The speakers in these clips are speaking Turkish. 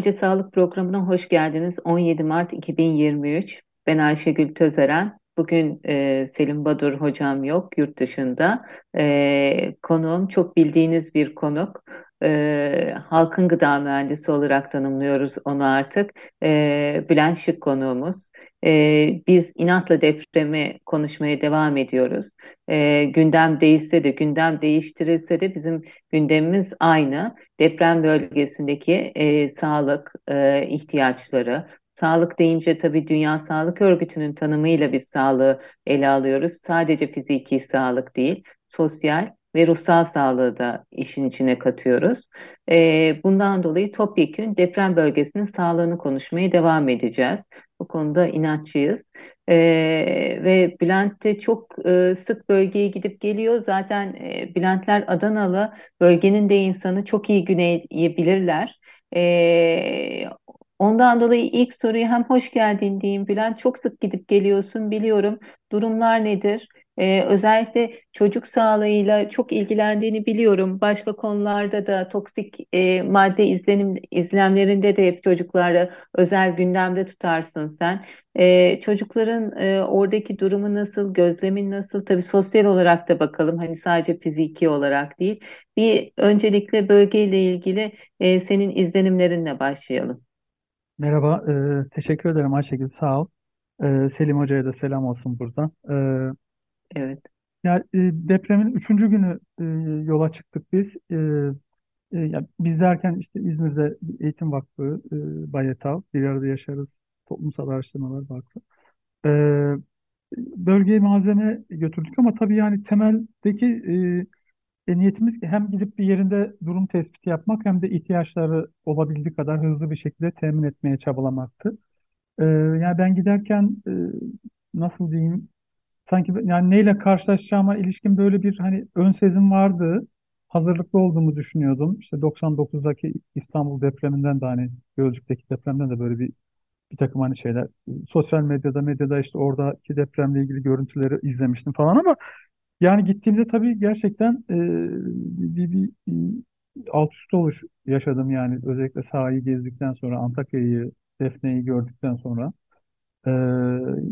Önce sağlık programına hoş geldiniz. 17 Mart 2023. Ben Ayşegül Tözeren. Bugün e, Selim Badur hocam yok yurt dışında. E, konuğum çok bildiğiniz bir konuk. E, halkın gıda mühendisi olarak tanımlıyoruz onu artık. E, Bülent Şık konuğumuz. E, biz inatla depremi konuşmaya devam ediyoruz. E, gündem değişse de, gündem değiştirilse de bizim gündemimiz aynı. Deprem bölgesindeki e, sağlık e, ihtiyaçları, Sağlık deyince tabii Dünya Sağlık Örgütü'nün tanımıyla biz sağlığı ele alıyoruz. Sadece fiziki sağlık değil, sosyal ve ruhsal sağlığı da işin içine katıyoruz. Ee, bundan dolayı topyekün deprem bölgesinin sağlığını konuşmaya devam edeceğiz. Bu konuda inatçıyız. Ee, ve Bülent de çok e, sık bölgeye gidip geliyor. Zaten e, Bülentler Adanalı, bölgenin de insanı çok iyi güneyi bilirler. Ee, ondan dolayı ilk soruyu hem hoş geldin diyeyim Bülent. Çok sık gidip geliyorsun biliyorum. Durumlar nedir? Ee, özellikle çocuk sağlığıyla çok ilgilendiğini biliyorum. Başka konularda da toksik e, madde izlenim izlemlerinde de hep çocukları özel gündemde tutarsın sen. Ee, çocukların e, oradaki durumu nasıl, gözlemin nasıl? Tabii sosyal olarak da bakalım. Hani sadece fiziki olarak değil. Bir öncelikle bölgeyle ilgili e, senin izlenimlerinle başlayalım. Merhaba, e, teşekkür ederim Ayşegül, sağ ol. E, Selim Hoca'ya da selam olsun buradan. E, Evet. ya e, depremin üçüncü günü e, yola çıktık biz. E, e, ya biz derken işte İzmir'de Eğitim Vakfı, e, Bayetav, Bir Arada Yaşarız Toplumsal Araştırmalar Vakfı. E, bölgeye malzeme götürdük ama tabii yani temeldeki e, e, niyetimiz hem gidip bir yerinde durum tespiti yapmak hem de ihtiyaçları olabildiği kadar hızlı bir şekilde temin etmeye çabalamaktı. E, yani ben giderken e, nasıl diyeyim sanki yani neyle karşılaşacağıma ilişkin böyle bir hani ön sezim vardı. Hazırlıklı olduğumu düşünüyordum. İşte 99'daki İstanbul depreminden de hani Gölcük'teki depremden de böyle bir bir takım hani şeyler sosyal medyada medyada işte oradaki depremle ilgili görüntüleri izlemiştim falan ama yani gittiğimde tabii gerçekten e, bir, bir, bir alt üst oluş yaşadım yani özellikle sahayı gezdikten sonra Antakya'yı Defne'yi gördükten sonra e,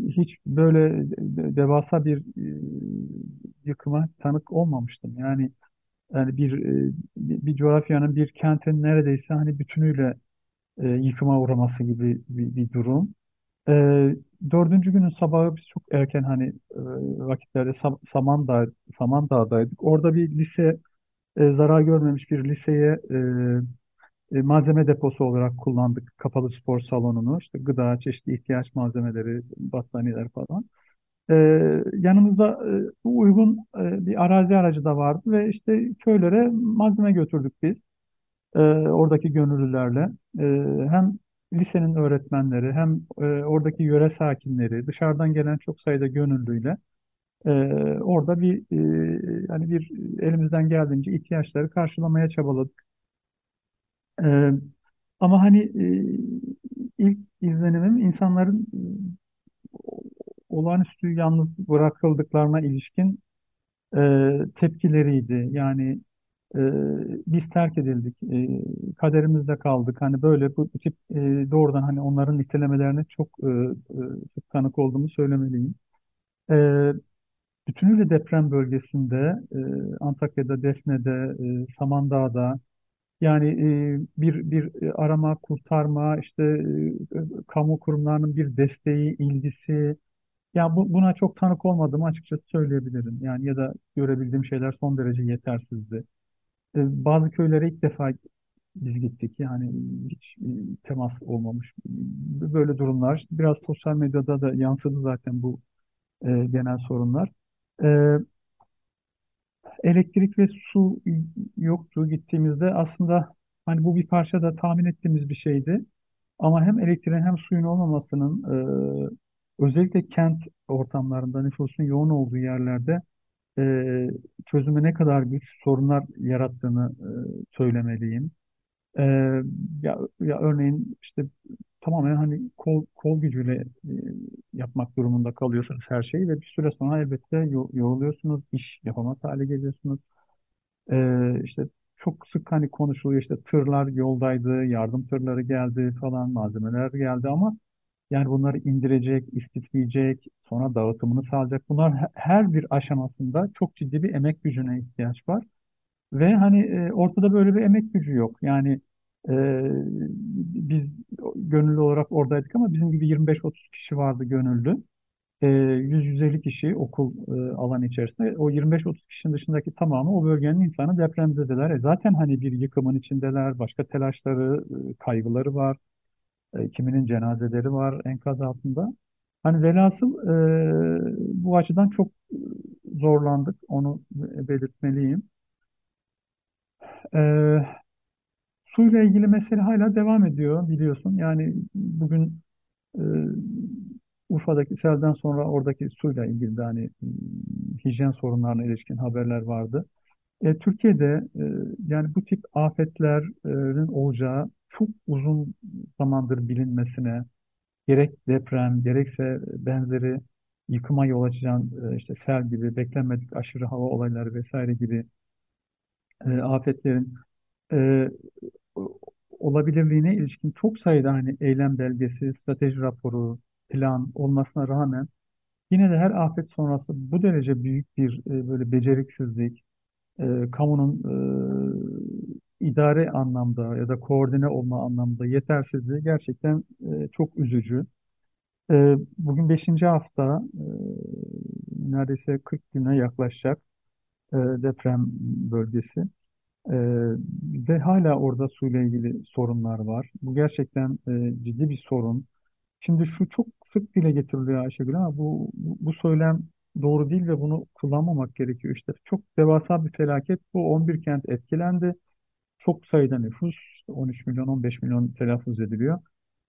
hiç böyle de- devasa bir e, yıkıma tanık olmamıştım. Yani yani bir e, bir bir coğrafyanın bir kentin neredeyse hani bütünüyle e, yıkıma uğraması gibi bir, bir durum. E, dördüncü günün sabahı biz çok erken hani e, vakitlerde Sam Samandağ, Samandağ'daydık. Orada bir lise e, zarar görmemiş bir liseye e, malzeme deposu olarak kullandık kapalı spor salonunu. İşte gıda, çeşitli ihtiyaç malzemeleri, battaniyeler falan. E, yanımızda e, uygun e, bir arazi aracı da vardı ve işte köylere malzeme götürdük biz e, oradaki gönüllülerle. E, hem lisenin öğretmenleri hem e, oradaki yöre sakinleri, dışarıdan gelen çok sayıda gönüllüyle e, orada bir e, yani bir elimizden geldiğince ihtiyaçları karşılamaya çabaladık. E, ama hani e, ilk izlenimim insanların olağanüstü yalnız bırakıldıklarına ilişkin e, tepkileriydi. Yani e, biz terk edildik, e, kaderimizde kaldık. Hani böyle bu, bu tip e, doğrudan hani onların nitelemelerine çok, e, e, çok tanık olduğumu söylemeliyim. E, bütünüyle deprem bölgesinde, e, Antakya'da, Defne'de, e, Samandağ'da yani e, bir bir e, arama, kurtarma, işte e, kamu kurumlarının bir desteği, ilgisi, ya bu, buna çok tanık olmadığımı açıkçası söyleyebilirim. Yani ya da görebildiğim şeyler son derece yetersizdi. E, Bazı köylere ilk defa biz gittik. Yani hiç e, temas olmamış. Böyle durumlar. Biraz sosyal medyada da yansıdı zaten bu e, genel sorunlar. E, elektrik ve su yoktu gittiğimizde. Aslında hani bu bir parça da tahmin ettiğimiz bir şeydi. Ama hem elektriğin hem suyun olmamasının e, özellikle kent ortamlarında nüfusun yoğun olduğu yerlerde e, çözüme ne kadar güç sorunlar yarattığını e, söylemeliyim. E, ya, ya örneğin işte tamamen hani kol, kol gücüyle e, yapmak durumunda kalıyorsunuz her şeyi ve bir süre sonra elbette yo- yoruluyorsunuz, iş yapamaz hale geliyorsunuz. E, işte çok sık hani konuşuluyor işte tırlar yoldaydı, yardım tırları geldi falan, malzemeler geldi ama yani bunları indirecek, istifleyecek, sonra dağıtımını sağlayacak. Bunlar he- her bir aşamasında çok ciddi bir emek gücüne ihtiyaç var. Ve hani e, ortada böyle bir emek gücü yok. Yani e, biz gönüllü olarak oradaydık ama bizim gibi 25-30 kişi vardı gönüllü. E, 100-150 kişi okul e, alanı içerisinde. O 25-30 kişinin dışındaki tamamı o bölgenin insanı depremzedeler. E, zaten hani bir yıkımın içindeler, başka telaşları, e, kaygıları var. E, kiminin cenazeleri var enkaz altında. Hani velhasıl e, bu açıdan çok zorlandık. Onu belirtmeliyim. E, suyla ilgili mesele hala devam ediyor biliyorsun. Yani bugün e, Urfa'daki selden sonra oradaki suyla ilgili de hani hijyen sorunlarına ilişkin haberler vardı. E, Türkiye'de e, yani bu tip afetlerin olacağı çok uzun zamandır bilinmesine, gerek deprem, gerekse benzeri yıkıma yol açacağın e, işte sel gibi, beklenmedik aşırı hava olayları vesaire gibi e, afetlerin e, olabilirliğine ilişkin çok sayıda hani eylem belgesi, strateji raporu, plan olmasına rağmen yine de her afet sonrası bu derece büyük bir e, böyle beceriksizlik, e, kamunun e, idare anlamda ya da koordine olma anlamda yetersizliği gerçekten e, çok üzücü. E, bugün beşinci hafta e, neredeyse 40 güne yaklaşacak e, deprem bölgesi. E, ve hala orada suyla ilgili sorunlar var. Bu gerçekten e, ciddi bir sorun. Şimdi şu çok sık dile getiriliyor Ayşegül ama bu, bu söylem doğru değil ve bunu kullanmamak gerekiyor. İşte çok devasa bir felaket. Bu 11 kent etkilendi. Çok sayıda nüfus, 13 milyon, 15 milyon telaffuz ediliyor.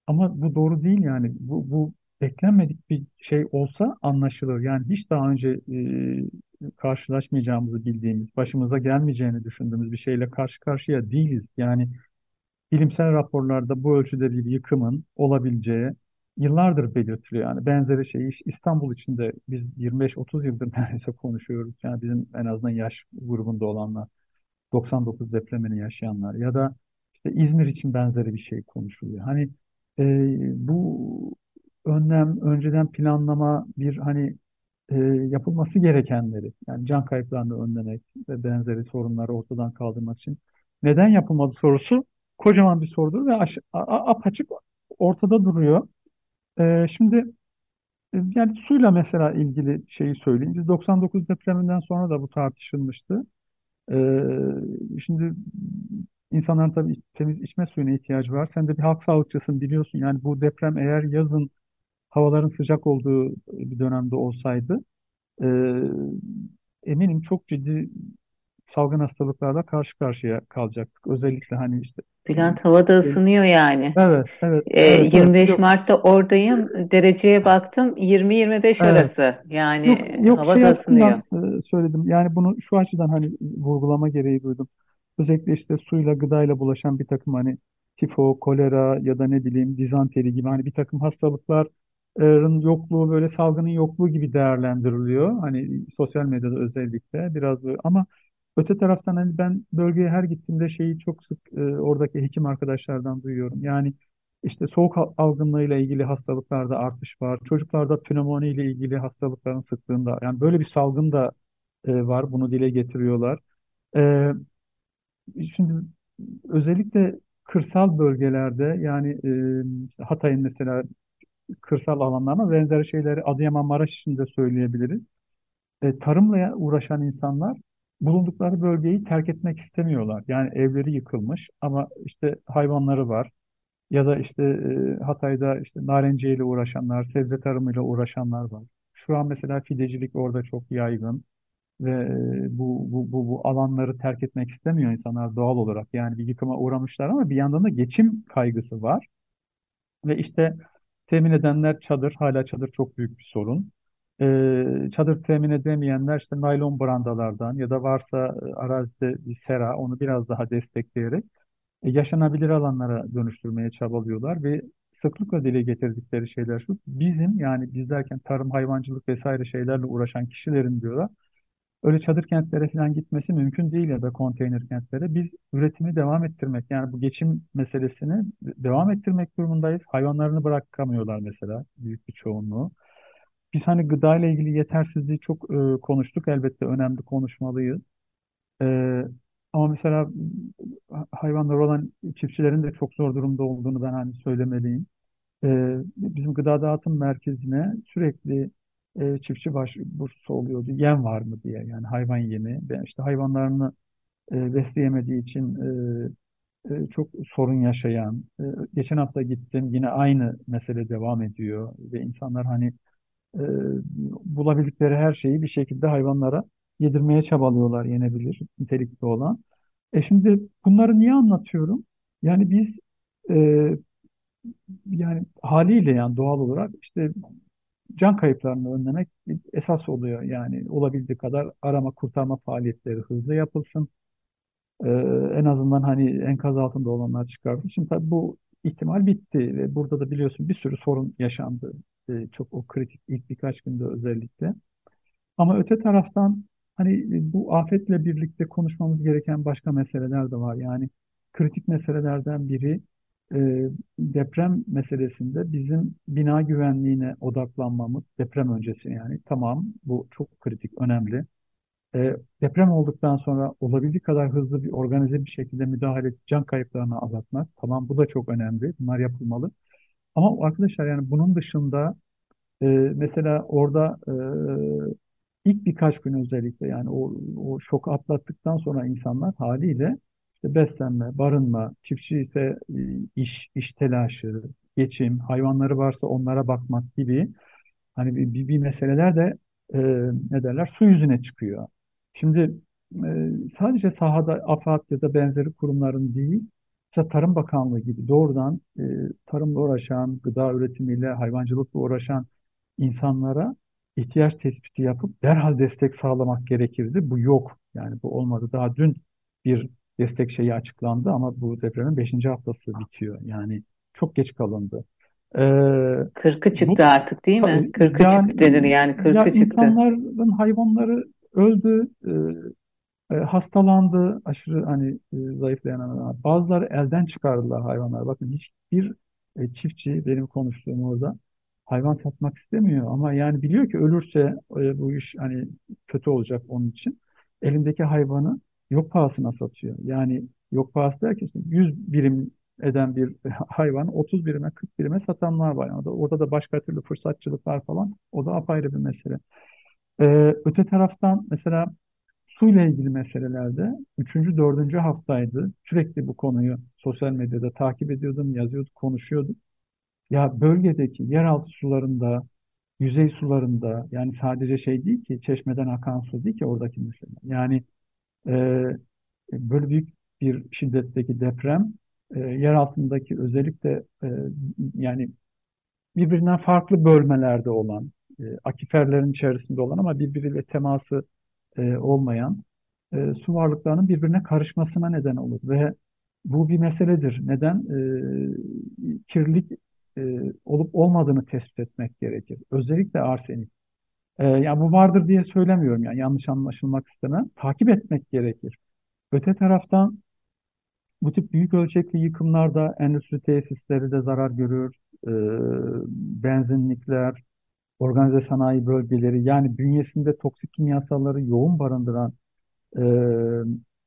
Ama bu doğru değil yani. Bu, bu beklenmedik bir şey olsa anlaşılır. Yani hiç daha önce e, karşılaşmayacağımızı bildiğimiz, başımıza gelmeyeceğini düşündüğümüz bir şeyle karşı karşıya değiliz. Yani bilimsel raporlarda bu ölçüde bir yıkımın olabileceği yıllardır belirtiliyor. Yani benzeri şeyi İstanbul içinde biz 25-30 yıldır neredeyse konuşuyoruz. Yani bizim en azından yaş grubunda olanlar, 99 depremini yaşayanlar ya da işte İzmir için benzeri bir şey konuşuluyor. Hani e, bu önlem, önceden planlama bir hani e, yapılması gerekenleri yani can kayıplarını önlemek ve benzeri sorunları ortadan kaldırmak için neden yapılmadı sorusu kocaman bir sorudur ve aş- a- apaçık ortada duruyor. E, şimdi e, yani suyla mesela ilgili şeyi söyleyeyim. Biz 99 depreminden sonra da bu tartışılmıştı. E, şimdi insanların tabii temiz içme suyuna ihtiyacı var. Sen de bir halk sağlıkçısın biliyorsun. Yani bu deprem eğer yazın havaların sıcak olduğu bir dönemde olsaydı e, eminim çok ciddi salgın hastalıklarla karşı karşıya kalacaktık. Özellikle hani işte Bülent havada e, ısınıyor yani. evet evet Ee, evet evet 25 yok Mart'ta oradayım. Dereceye baktım 20-25 evet arası. Yani yok yok hava şey da ısınıyor. e, söyledim. Yani bunu şu açıdan hani vurgulama gereği duydum. Özellikle işte suyla gıdayla bulaşan bir takım hani tifo, kolera ya da ne bileyim dizanteri gibi hani bir takım hastalıkların yokluğu böyle salgının yokluğu gibi değerlendiriliyor. Hani sosyal medyada özellikle biraz böyle. ama öte taraftan hani ben bölgeye her gittiğimde şeyi çok sık e, oradaki hekim arkadaşlardan duyuyorum. Yani işte soğuk al- algınlığıyla ilgili hastalıklarda artış var. Çocuklarda pnömoni ile ilgili hastalıkların sıklığında yani böyle bir salgın da e, var. Bunu dile getiriyorlar. E, Şimdi özellikle kırsal bölgelerde yani e, Hatay'ın mesela kırsal alanlarına benzer şeyleri Adıyaman, Maraş için de söyleyebiliriz. E, tarımla uğraşan insanlar bulundukları bölgeyi terk etmek istemiyorlar. Yani evleri yıkılmış ama işte hayvanları var. Ya da işte e, Hatay'da işte narenciyeyle uğraşanlar, sebze tarımıyla uğraşanlar var. Şu an mesela fidecilik orada çok yaygın. Ve e, bu, bu, bu, bu alanları terk etmek istemiyor insanlar doğal olarak. Yani bir yıkıma uğramışlar ama bir yandan da geçim kaygısı var. Ve işte temin edenler çadır, hala çadır çok büyük bir sorun. Ee, çadır temin edemeyenler işte naylon brandalardan ya da varsa e, arazide bir sera onu biraz daha destekleyerek e, yaşanabilir alanlara dönüştürmeye çabalıyorlar ve sıklıkla dile getirdikleri şeyler şu. Bizim yani biz derken tarım, hayvancılık vesaire şeylerle uğraşan kişilerin diyorlar. Öyle çadır kentlere falan gitmesi mümkün değil ya da konteyner kentlere. Biz üretimi devam ettirmek yani bu geçim meselesini devam ettirmek durumundayız. Hayvanlarını bırakamıyorlar mesela büyük bir çoğunluğu. Biz hani gıda ile ilgili yetersizliği çok e, konuştuk. Elbette önemli konuşmalıyız. E, ama mesela hayvanları olan çiftçilerin de çok zor durumda olduğunu ben hani söylemeliyim. E, bizim gıda dağıtım merkezine sürekli e, çiftçi başvurusu oluyordu. Yem var mı diye yani hayvan yemi. Ben işte hayvanlarını e, besleyemediği için e, e, çok sorun yaşayan. E, geçen hafta gittim yine aynı mesele devam ediyor ve insanlar hani e, bulabildikleri her şeyi bir şekilde hayvanlara yedirmeye çabalıyorlar yenebilir nitelikli olan. E şimdi bunları niye anlatıyorum? Yani biz e, yani haliyle yani doğal olarak işte can kayıplarını önlemek esas oluyor. Yani olabildiği kadar arama kurtarma faaliyetleri hızlı yapılsın. Ee, en azından hani enkaz altında olanlar çıkardı. Şimdi tabii bu ihtimal bitti ve burada da biliyorsun bir sürü sorun yaşandı. Ee, çok o kritik ilk birkaç günde özellikle. Ama öte taraftan hani bu afetle birlikte konuşmamız gereken başka meseleler de var. Yani kritik meselelerden biri e, deprem meselesinde bizim bina güvenliğine odaklanmamız, deprem öncesi yani tamam bu çok kritik, önemli. E, deprem olduktan sonra olabildiği kadar hızlı bir organize bir şekilde müdahale can kayıplarını azaltmak, tamam bu da çok önemli, bunlar yapılmalı. Ama arkadaşlar yani bunun dışında e, mesela orada e, ilk birkaç gün özellikle yani o, o şoku atlattıktan sonra insanlar haliyle işte beslenme, barınma, çiftçi ise e, iş, iş telaşı, geçim, hayvanları varsa onlara bakmak gibi hani bir, bir, bir meseleler de e, ne derler su yüzüne çıkıyor. Şimdi e, sadece sahada AFAD ya da benzeri kurumların değil, mesela Tarım Bakanlığı gibi doğrudan e, tarımla uğraşan, gıda üretimiyle, hayvancılıkla uğraşan insanlara ihtiyaç tespiti yapıp derhal destek sağlamak gerekirdi. Bu yok. Yani bu olmadı. Daha dün bir destek şeyi açıklandı ama bu depremin 5. haftası bitiyor. Yani çok geç kalındı. Ee, 40'ı çıktı bu, artık değil mi? 40'ı yani, çıktı denir yani 40'ı ya çıktı. İnsanların hayvanları öldü, e, e, hastalandı, aşırı hani e, zayıflayan bazıları elden çıkardılar hayvanlar. Bakın hiçbir e, çiftçi benim konuştuğum orada hayvan satmak istemiyor ama yani biliyor ki ölürse e, bu iş hani kötü olacak onun için. Elindeki hayvanı yok pahasına satıyor. Yani yok pahası derken 100 birim eden bir hayvan 30 birime 40 birime satanlar var. Yani orada da başka türlü fırsatçılıklar falan o da apayrı bir mesele. Ee, öte taraftan mesela suyla ilgili meselelerde 3. 4. haftaydı. Sürekli bu konuyu sosyal medyada takip ediyordum, yazıyordum, konuşuyordum. Ya bölgedeki yeraltı sularında, yüzey sularında yani sadece şey değil ki çeşmeden akan su değil ki oradaki mesele. Yani e, böyle büyük bir şiddetteki deprem e, yer altındaki özellikle e, yani birbirinden farklı bölmelerde olan e, akiferlerin içerisinde olan ama birbiriyle teması e, olmayan e, su varlıklarının birbirine karışmasına neden olur ve bu bir meseledir. Neden? E, kirlilik e, olup olmadığını tespit etmek gerekir. Özellikle arsenik. E, yani bu vardır diye söylemiyorum yani yanlış anlaşılmak istemem. Takip etmek gerekir. Öte taraftan bu tip büyük ölçekli yıkımlarda endüstri tesisleri de zarar görür. E, benzinlikler, organize sanayi bölgeleri yani bünyesinde toksik kimyasalları yoğun barındıran e,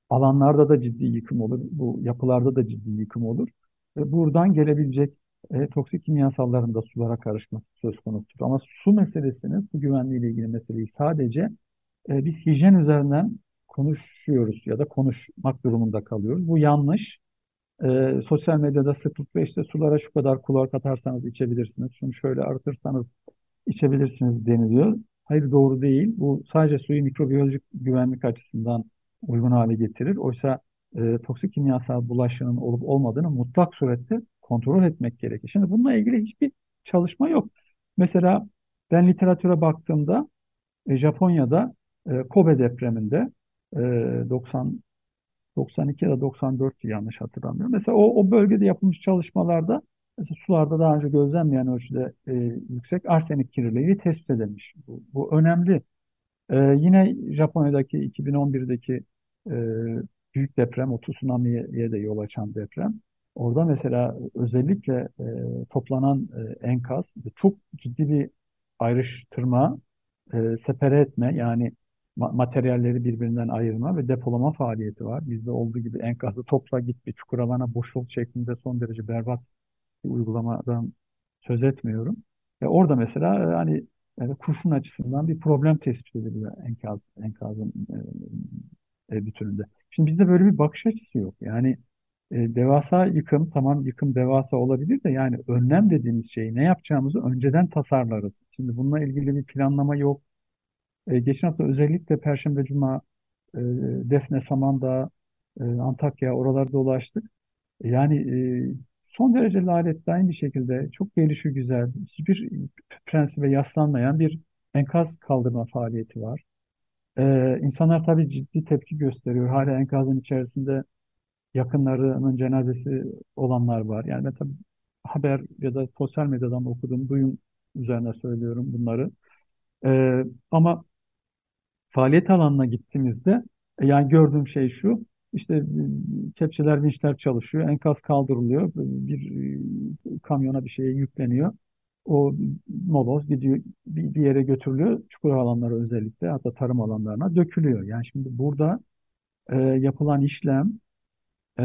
alanlarda da ciddi yıkım olur. Bu yapılarda da ciddi yıkım olur. Ve buradan gelebilecek e, toksik kimyasalların da sulara karışması söz konusudur. Ama su meselesini, su güvenliği ile ilgili meseleyi sadece e, biz hijyen üzerinden konuşuyoruz ya da konuşmak durumunda kalıyoruz. Bu yanlış. E, sosyal medyada sıklıkla işte sulara şu kadar kulak katarsanız içebilirsiniz, şunu şöyle artırsanız içebilirsiniz deniliyor. Hayır doğru değil. Bu sadece suyu mikrobiyolojik güvenlik açısından uygun hale getirir. Oysa e, toksik kimyasal bulaşının olup olmadığını mutlak surette kontrol etmek gerekir. Şimdi bununla ilgili hiçbir çalışma yok. Mesela ben literatüre baktığımda e, Japonya'da e, Kobe depreminde e, 90 92 ya da 94 yanlış hatırlamıyorum. Mesela o, o bölgede yapılmış çalışmalarda mesela sularda daha önce gözlenmeyen ölçüde e, yüksek arsenik kirliliği tespit edilmiş. Bu, bu önemli. E, yine Japonya'daki 2011'deki e, büyük deprem, o tsunami'ye de yol açan deprem. Orada mesela özellikle e, toplanan e, enkaz çok ciddi bir ayrıştırma, e, separe etme yani materyalleri birbirinden ayırma ve depolama faaliyeti var. Bizde olduğu gibi enkazı topla git bir çukur alana boşalt şeklinde son derece berbat bir uygulamadan söz etmiyorum. Ve orada mesela e, hani yani kurşun açısından bir problem tespit ediliyor enkaz enkazın e, e, bütününde. Şimdi bizde böyle bir bakış açısı yok. Yani e, devasa yıkım, tamam yıkım devasa olabilir de yani önlem dediğimiz şeyi ne yapacağımızı önceden tasarlarız. Şimdi bununla ilgili bir planlama yok. E, geçen hafta özellikle Perşembe Cuma e, Defne, Samandağ, e, Antakya oralarda dolaştık. Yani e, son derece lanetli aynı şekilde çok gelişi güzel, hiçbir prensibe yaslanmayan bir enkaz kaldırma faaliyeti var. E, insanlar tabii ciddi tepki gösteriyor. Hala enkazın içerisinde yakınlarının cenazesi olanlar var. Yani ben tabii haber ya da sosyal medyadan okuduğum duyum üzerine söylüyorum bunları. Ee, ama faaliyet alanına gittiğimizde e, yani gördüğüm şey şu işte e, kepçeler, vinçler çalışıyor, enkaz kaldırılıyor, bir e, kamyona bir şeye yükleniyor. O moloz gidiyor bir, yere götürülüyor, çukur alanlara özellikle hatta tarım alanlarına dökülüyor. Yani şimdi burada e, yapılan işlem e,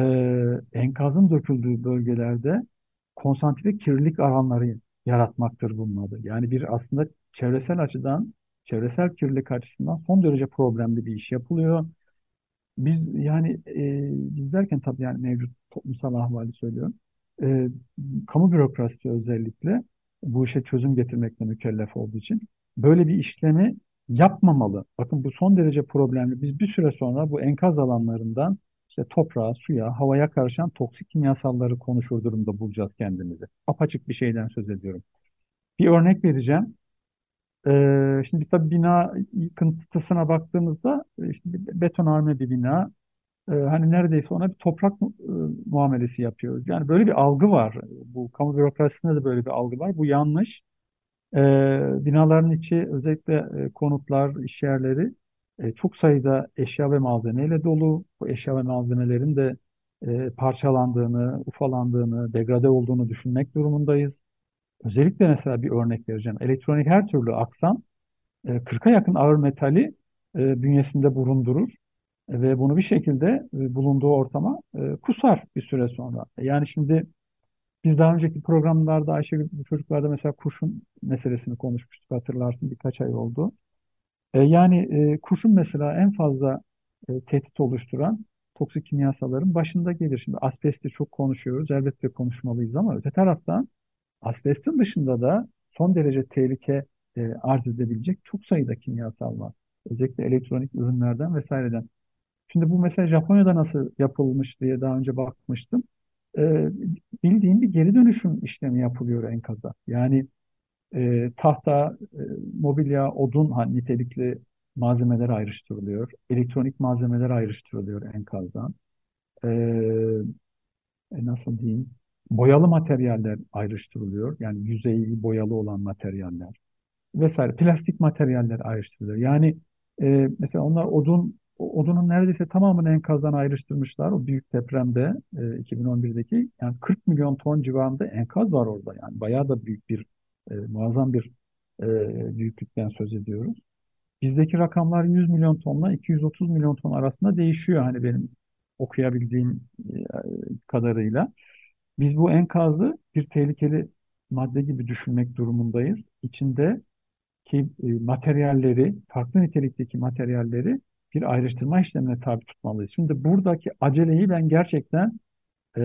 enkazın döküldüğü bölgelerde konsantre kirlilik alanları yaratmaktır bunun adı. Yani bir aslında çevresel açıdan, çevresel kirlilik açısından son derece problemli bir iş yapılıyor. Biz yani e, biz derken tabii yani mevcut toplumsal ahvali söylüyorum. E, kamu bürokrasisi özellikle bu işe çözüm getirmekle mükellef olduğu için böyle bir işlemi yapmamalı. Bakın bu son derece problemli. Biz bir süre sonra bu enkaz alanlarından işte toprağa, suya, havaya karışan toksik kimyasalları konuşur durumda bulacağız kendimizi. Apaçık bir şeyden söz ediyorum. Bir örnek vereceğim. Ee, şimdi biz tabii bina yıkıntısına baktığımızda işte betonarme bir bina. Ee, hani neredeyse ona bir toprak e, muamelesi yapıyoruz. Yani böyle bir algı var. Bu kamu bürokrasisinde de böyle bir algı var. Bu yanlış. Ee, binaların içi özellikle e, konutlar, iş yerleri e, çok sayıda eşya ve malzemeyle dolu. Bu eşya ve malzemelerin de e, parçalandığını, ufalandığını, degrade olduğunu düşünmek durumundayız. Özellikle mesela bir örnek vereceğim. Elektronik her türlü aksam e, 40'a yakın ağır metali e, bünyesinde bulundurur e, ve bunu bir şekilde e, bulunduğu ortama e, kusar bir süre sonra. Yani şimdi biz daha önceki programlarda Ayşe çocuklarda mesela kurşun meselesini konuşmuştuk hatırlarsın birkaç ay oldu. E, yani e, kurşun mesela en fazla e, tehdit oluşturan toksik kimyasalların başında gelir. Şimdi asbesti çok konuşuyoruz. Elbette konuşmalıyız ama öte taraftan asbestin dışında da son derece tehlike e, arz edebilecek çok sayıda kimyasal var. Özellikle elektronik ürünlerden vesaireden. Şimdi bu mesela Japonya'da nasıl yapılmış diye daha önce bakmıştım. E, bildiğim bir geri dönüşüm işlemi yapılıyor enkaza. Yani e, tahta, e, mobilya, odun hani nitelikli malzemeler ayrıştırılıyor. Elektronik malzemeler ayrıştırılıyor enkazdan. E, e, nasıl diyeyim? Boyalı materyaller ayrıştırılıyor. Yani yüzeyi boyalı olan materyaller vesaire. Plastik materyaller ayrıştırılıyor. Yani e, mesela onlar odun odunun neredeyse tamamını enkazdan ayrıştırmışlar. O büyük depremde e, 2011'deki yani 40 milyon ton civarında enkaz var orada. Yani bayağı da büyük bir e, muazzam bir e, büyüklükten söz ediyoruz. Bizdeki rakamlar 100 milyon tonla 230 milyon ton arasında değişiyor. Hani benim okuyabildiğim e, kadarıyla. Biz bu enkazı bir tehlikeli madde gibi düşünmek durumundayız. İçinde ki e, materyalleri, farklı nitelikteki materyalleri bir ayrıştırma işlemine tabi tutmalıyız. Şimdi buradaki aceleyi ben gerçekten e,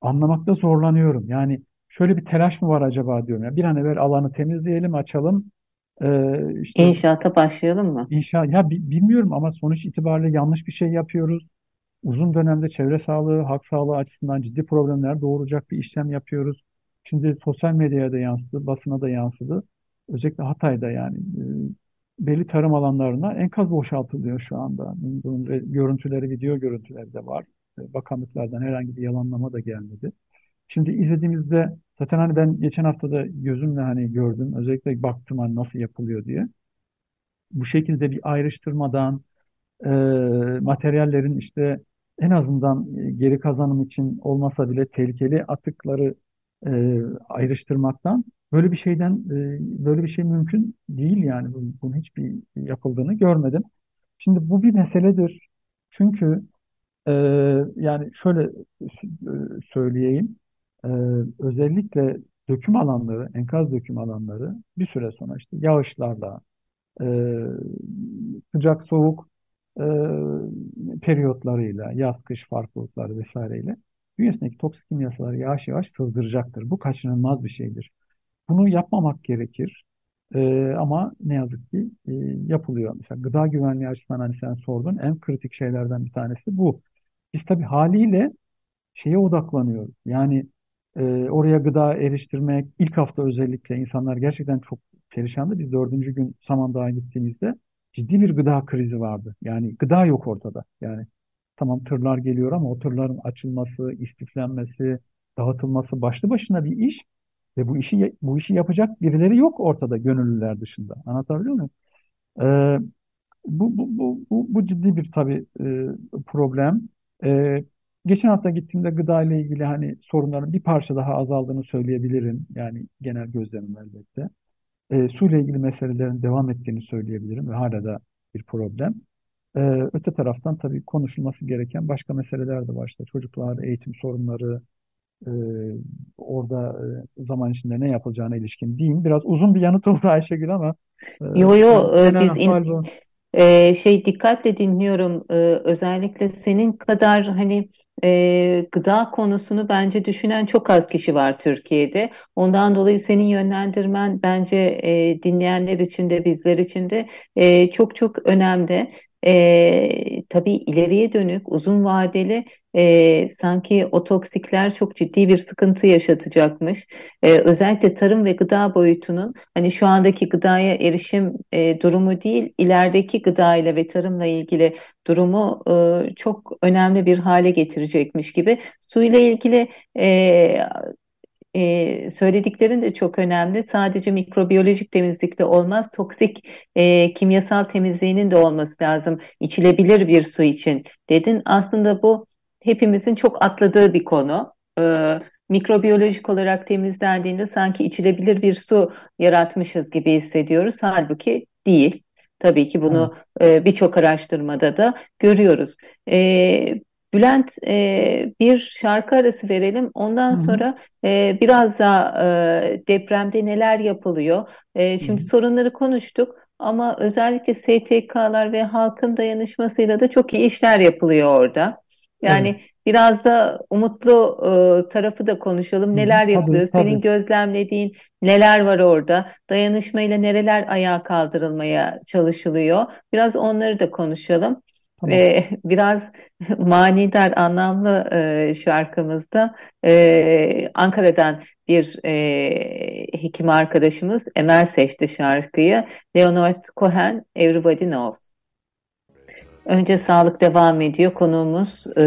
anlamakta zorlanıyorum. Yani şöyle bir telaş mı var acaba diyorum. Ya bir an evvel alanı temizleyelim, açalım. Ee, işte İnşaata başlayalım mı? inşa ya bi- bilmiyorum ama sonuç itibariyle yanlış bir şey yapıyoruz. uzun dönemde çevre sağlığı, halk sağlığı açısından ciddi problemler doğuracak bir işlem yapıyoruz. Şimdi sosyal medyaya da yansıdı, basına da yansıdı. Özellikle Hatay'da yani e, belli tarım alanlarına enkaz boşaltılıyor şu anda. Bunun görüntüleri, video görüntüleri de var. E, bakanlıklardan herhangi bir yalanlama da gelmedi. Şimdi izlediğimizde zaten hani ben geçen hafta da gözümle hani gördüm. Özellikle baktım hani nasıl yapılıyor diye. Bu şekilde bir ayrıştırmadan e, materyallerin işte en azından geri kazanım için olmasa bile tehlikeli atıkları e, ayrıştırmaktan böyle bir şeyden e, böyle bir şey mümkün değil yani bunun hiçbir yapıldığını görmedim. Şimdi bu bir meseledir. Çünkü e, yani şöyle söyleyeyim. E, özellikle döküm alanları, enkaz döküm alanları bir süre sonra işte yağışlarla, e, sıcak soğuk e, periyotlarıyla, yaz kış farklılıkları vesaireyle bünyesindeki toksik kimyasalları yavaş yavaş sızdıracaktır. Bu kaçınılmaz bir şeydir. Bunu yapmamak gerekir. Ee, ama ne yazık ki e, yapılıyor. Mesela gıda güvenliği açısından hani sen sordun en kritik şeylerden bir tanesi bu. Biz tabii haliyle şeye odaklanıyoruz. Yani e, oraya gıda eriştirmek ilk hafta özellikle insanlar gerçekten çok perişandı. Biz dördüncü gün Samandağ'a gittiğimizde ciddi bir gıda krizi vardı. Yani gıda yok ortada. Yani tamam tırlar geliyor ama o tırların açılması, istiflenmesi, dağıtılması başlı başına bir iş. Ve bu işi bu işi yapacak birileri yok ortada gönüllüler dışında. Anlatabiliyor muyum? Ee, bu, bu, bu, bu, bu ciddi bir tabii e, problem. Ee, geçen hafta gittiğimde gıda ile ilgili hani sorunların bir parça daha azaldığını söyleyebilirim. Yani genel gözlemim elbette. Ee, su ile ilgili meselelerin devam ettiğini söyleyebilirim ve hala da bir problem. Ee, öte taraftan tabii konuşulması gereken başka meseleler de var. İşte çocuklar, eğitim sorunları, e, orada e, zaman içinde ne yapılacağına ilişkin diyeyim. Biraz uzun bir yanıt oldu Ayşegül ama e, Yo yo e, biz in, e, şey dikkatle dinliyorum. E, özellikle senin kadar hani e, gıda konusunu bence düşünen çok az kişi var Türkiye'de. Ondan dolayı senin yönlendirmen bence e, dinleyenler için de bizler için de e, çok çok önemli. E, tabii ileriye dönük uzun vadeli e, sanki o toksikler çok ciddi bir sıkıntı yaşatacakmış. E, özellikle tarım ve gıda boyutunun hani şu andaki gıdaya erişim e, durumu değil, ilerideki gıda ile ve tarımla ilgili durumu e, çok önemli bir hale getirecekmiş gibi. Su ile ilgili e, e, söylediklerin de çok önemli. Sadece mikrobiyolojik temizlikte olmaz, toksik e, kimyasal temizliğinin de olması lazım. İçilebilir bir su için dedin. Aslında bu hepimizin çok atladığı bir konu. E, mikrobiyolojik olarak temizlendiğinde sanki içilebilir bir su yaratmışız gibi hissediyoruz. Halbuki değil. Tabii ki bunu e, birçok araştırmada da görüyoruz. E, Bülent e, bir şarkı arası verelim. Ondan Hı-hı. sonra e, biraz daha e, depremde neler yapılıyor. E, şimdi Hı-hı. sorunları konuştuk ama özellikle STK'lar ve halkın dayanışmasıyla da çok iyi işler yapılıyor orada. Yani evet. biraz da umutlu e, tarafı da konuşalım. Neler tabii, yapılıyor? Tabii. Senin gözlemlediğin neler var orada? Dayanışmayla nereler ayağa kaldırılmaya çalışılıyor? Biraz onları da konuşalım. Tamam. Ve biraz manidar anlamlı e, şarkımızda e, Ankara'dan bir e, hekim arkadaşımız Emel seçti şarkıyı. Leonard Cohen, Everybody Knows. Önce sağlık devam ediyor. Konuğumuz e,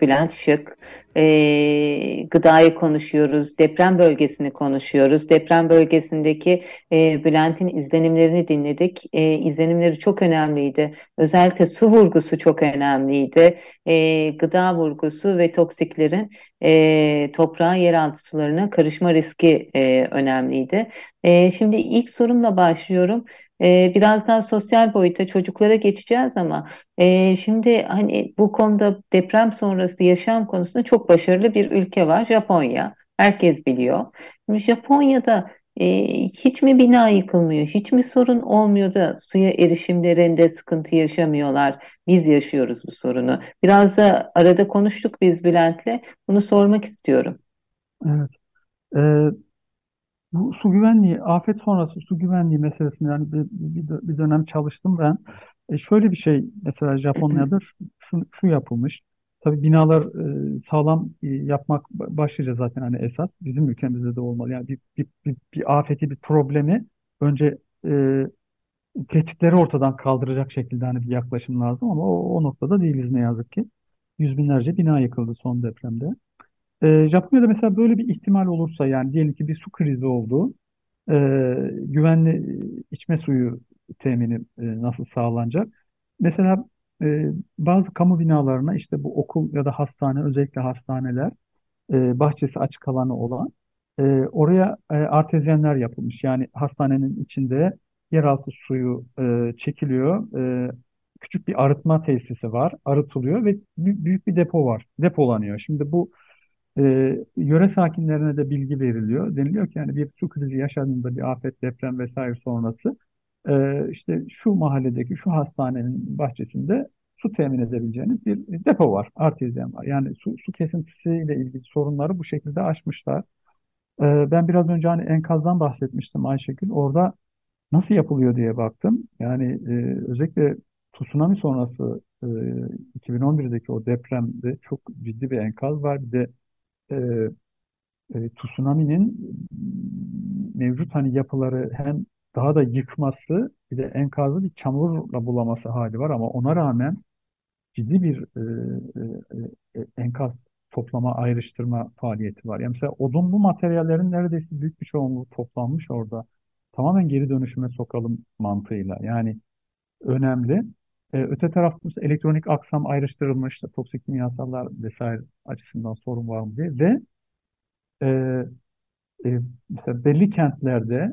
Bülent Şık e, gıdayı konuşuyoruz, deprem bölgesini konuşuyoruz. Deprem bölgesindeki e, Bülent'in izlenimlerini dinledik. E, izlenimleri çok önemliydi. Özellikle su vurgusu çok önemliydi. E, gıda vurgusu ve toksiklerin e, toprağın yeraltı sularına karışma riski e, önemliydi. E, şimdi ilk sorumla başlıyorum. Ee, biraz daha sosyal boyuta çocuklara geçeceğiz ama e, şimdi hani bu konuda deprem sonrası yaşam konusunda çok başarılı bir ülke var Japonya. Herkes biliyor. Şimdi Japonya'da e, hiç mi bina yıkılmıyor, hiç mi sorun olmuyor da suya erişimlerinde sıkıntı yaşamıyorlar? Biz yaşıyoruz bu sorunu. Biraz da arada konuştuk biz Bülent'le. Bunu sormak istiyorum. Evet. Ee, bu su güvenliği, afet sonrası su güvenliği meselesinde yani bir, bir, bir dönem çalıştım ben. E şöyle bir şey mesela Japonya'da şu, şu yapılmış. tabii binalar e, sağlam e, yapmak başlıca zaten hani esas bizim ülkemizde de olmalı. Yani bir, bir, bir, bir afeti, bir problemi önce e, tehditleri ortadan kaldıracak şekilde hani bir yaklaşım lazım ama o, o noktada değiliz ne yazık ki. Yüz binlerce bina yıkıldı son depremde. Ee, Japonya'da mesela böyle bir ihtimal olursa yani diyelim ki bir su krizi oldu. Ee, güvenli içme suyu temini e, nasıl sağlanacak? Mesela e, bazı kamu binalarına işte bu okul ya da hastane özellikle hastaneler e, bahçesi açık alanı olan e, oraya e, artezyenler yapılmış. Yani hastanenin içinde yeraltı suyu e, çekiliyor. E, küçük bir arıtma tesisi var. Arıtılıyor ve bü- büyük bir depo var. Depolanıyor. Şimdi bu e, yöre sakinlerine de bilgi veriliyor. Deniliyor ki yani bir su krizi yaşadığında bir afet, deprem vesaire sonrası e, işte şu mahalledeki şu hastanenin bahçesinde su temin edebileceğiniz bir depo var, artezyen var. Yani su, su kesintisiyle ilgili sorunları bu şekilde aşmışlar. E, ben biraz önce hani enkazdan bahsetmiştim Ayşegül. Orada nasıl yapılıyor diye baktım. Yani e, özellikle tsunami sonrası e, 2011'deki o depremde çok ciddi bir enkaz var. Bir de e, e, tsunami'nin mevcut hani yapıları hem daha da yıkması bir de enkazı bir çamurla bulaması hali var ama ona rağmen ciddi bir e, e, e, enkaz toplama, ayrıştırma faaliyeti var. Yani mesela odun bu materyallerin neredeyse büyük bir çoğunluğu toplanmış orada. Tamamen geri dönüşüme sokalım mantığıyla. Yani önemli. E, öte tarafta elektronik aksam ayrıştırılmış, işte toksik kimyasallar vesaire açısından sorun var mı diye ve e, e, mesela belli kentlerde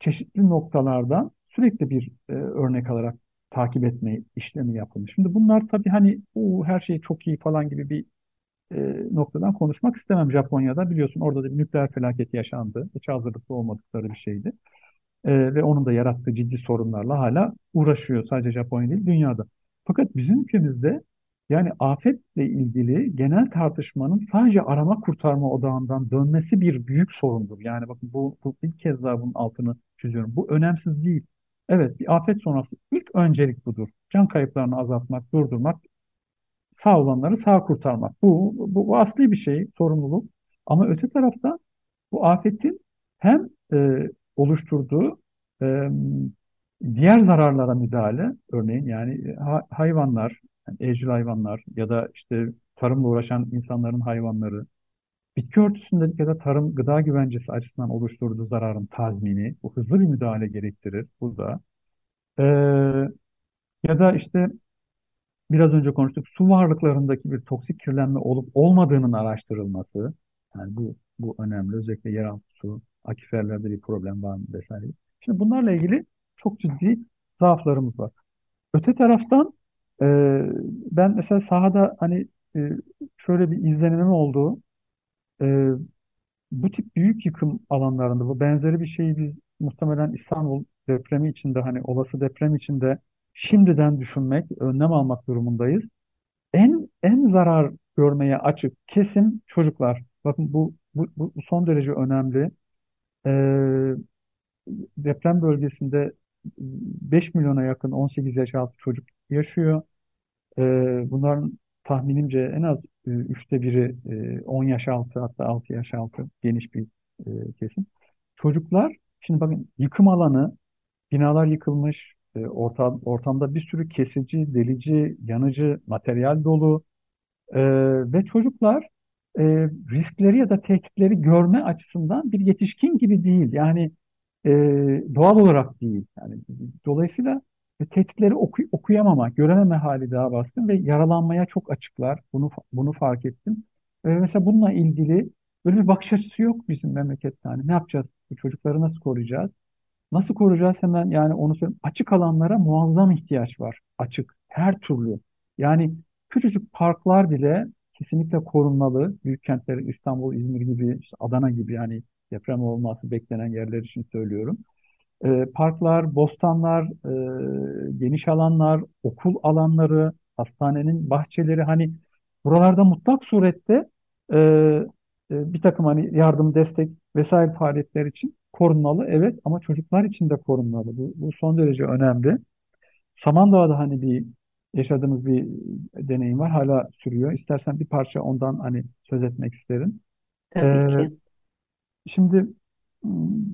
çeşitli noktalardan sürekli bir e, örnek alarak takip etme işlemi yapılmış. Şimdi bunlar tabii hani o her şey çok iyi falan gibi bir e, noktadan konuşmak istemem Japonya'da. Biliyorsun orada da bir nükleer felaketi yaşandı. Hiç hazırlıklı olmadıkları bir şeydi. E, ve onun da yarattığı ciddi sorunlarla hala uğraşıyor. Sadece Japonya değil, dünyada. Fakat bizim ülkemizde yani afetle ilgili genel tartışmanın sadece arama kurtarma odağından dönmesi bir büyük sorundur. Yani bakın bu, bu bir kez daha bunun altını çiziyorum. Bu önemsiz değil. Evet, bir afet sonrası ilk öncelik budur. Can kayıplarını azaltmak, durdurmak, sağ olanları sağ kurtarmak. Bu, bu, bu asli bir şey, sorumluluk. Ama öte tarafta bu afetin hem e, oluşturduğu e, diğer zararlara müdahale, örneğin yani ha, hayvanlar, yani evcil hayvanlar ya da işte tarımla uğraşan insanların hayvanları, bitki örtüsünde ya da tarım gıda güvencesi açısından oluşturduğu zararın tazmini, bu hızlı bir müdahale gerektirir bu da. E, ya da işte biraz önce konuştuk su varlıklarındaki bir toksik kirlenme olup olmadığının araştırılması. Yani bu bu önemli. Özellikle yeraltı su, akiferlerde bir problem var mı vesaire. Şimdi bunlarla ilgili çok ciddi zaaflarımız var. Öte taraftan e, ben mesela sahada hani e, şöyle bir izlenimim oldu. E, bu tip büyük yıkım alanlarında bu benzeri bir şeyi biz muhtemelen İstanbul depremi içinde hani olası deprem içinde şimdiden düşünmek, önlem almak durumundayız. En en zarar görmeye açık kesim çocuklar. Bakın bu bu, bu son derece önemli. Ee, deprem bölgesinde 5 milyona yakın 18 yaş altı çocuk yaşıyor. Ee, bunların tahminimce en az e, üçte biri e, 10 yaş altı hatta 6 yaş altı geniş bir e, kesim. Çocuklar, şimdi bakın yıkım alanı, binalar yıkılmış, e, ortam, ortamda bir sürü kesici, delici, yanıcı materyal dolu e, ve çocuklar e, riskleri ya da tehditleri görme açısından bir yetişkin gibi değil. Yani e, doğal olarak değil. Yani dolayısıyla tehditleri oku, okuyamama, görememe hali daha baskın ve yaralanmaya çok açıklar. Bunu bunu fark ettim. E, mesela bununla ilgili böyle bir bakış açısı yok bizim memlekette. Hani ne yapacağız? Bu çocukları nasıl koruyacağız? Nasıl koruyacağız hemen yani onu söyleyeyim. Açık alanlara muazzam ihtiyaç var. Açık. Her türlü. Yani küçücük parklar bile kesinlikle korunmalı. Büyük kentler İstanbul, İzmir gibi, işte Adana gibi yani deprem olması beklenen yerler için söylüyorum. Ee, parklar, bostanlar, e, geniş alanlar, okul alanları, hastanenin bahçeleri hani buralarda mutlak surette e, e, bir takım hani yardım, destek vesaire faaliyetler için korunmalı. Evet ama çocuklar için de korunmalı. Bu, bu son derece önemli. Samandağ'da hani bir yaşadığımız bir deneyim var. Hala sürüyor. İstersen bir parça ondan hani söz etmek isterim. Tabii Ee, ki. şimdi hmm,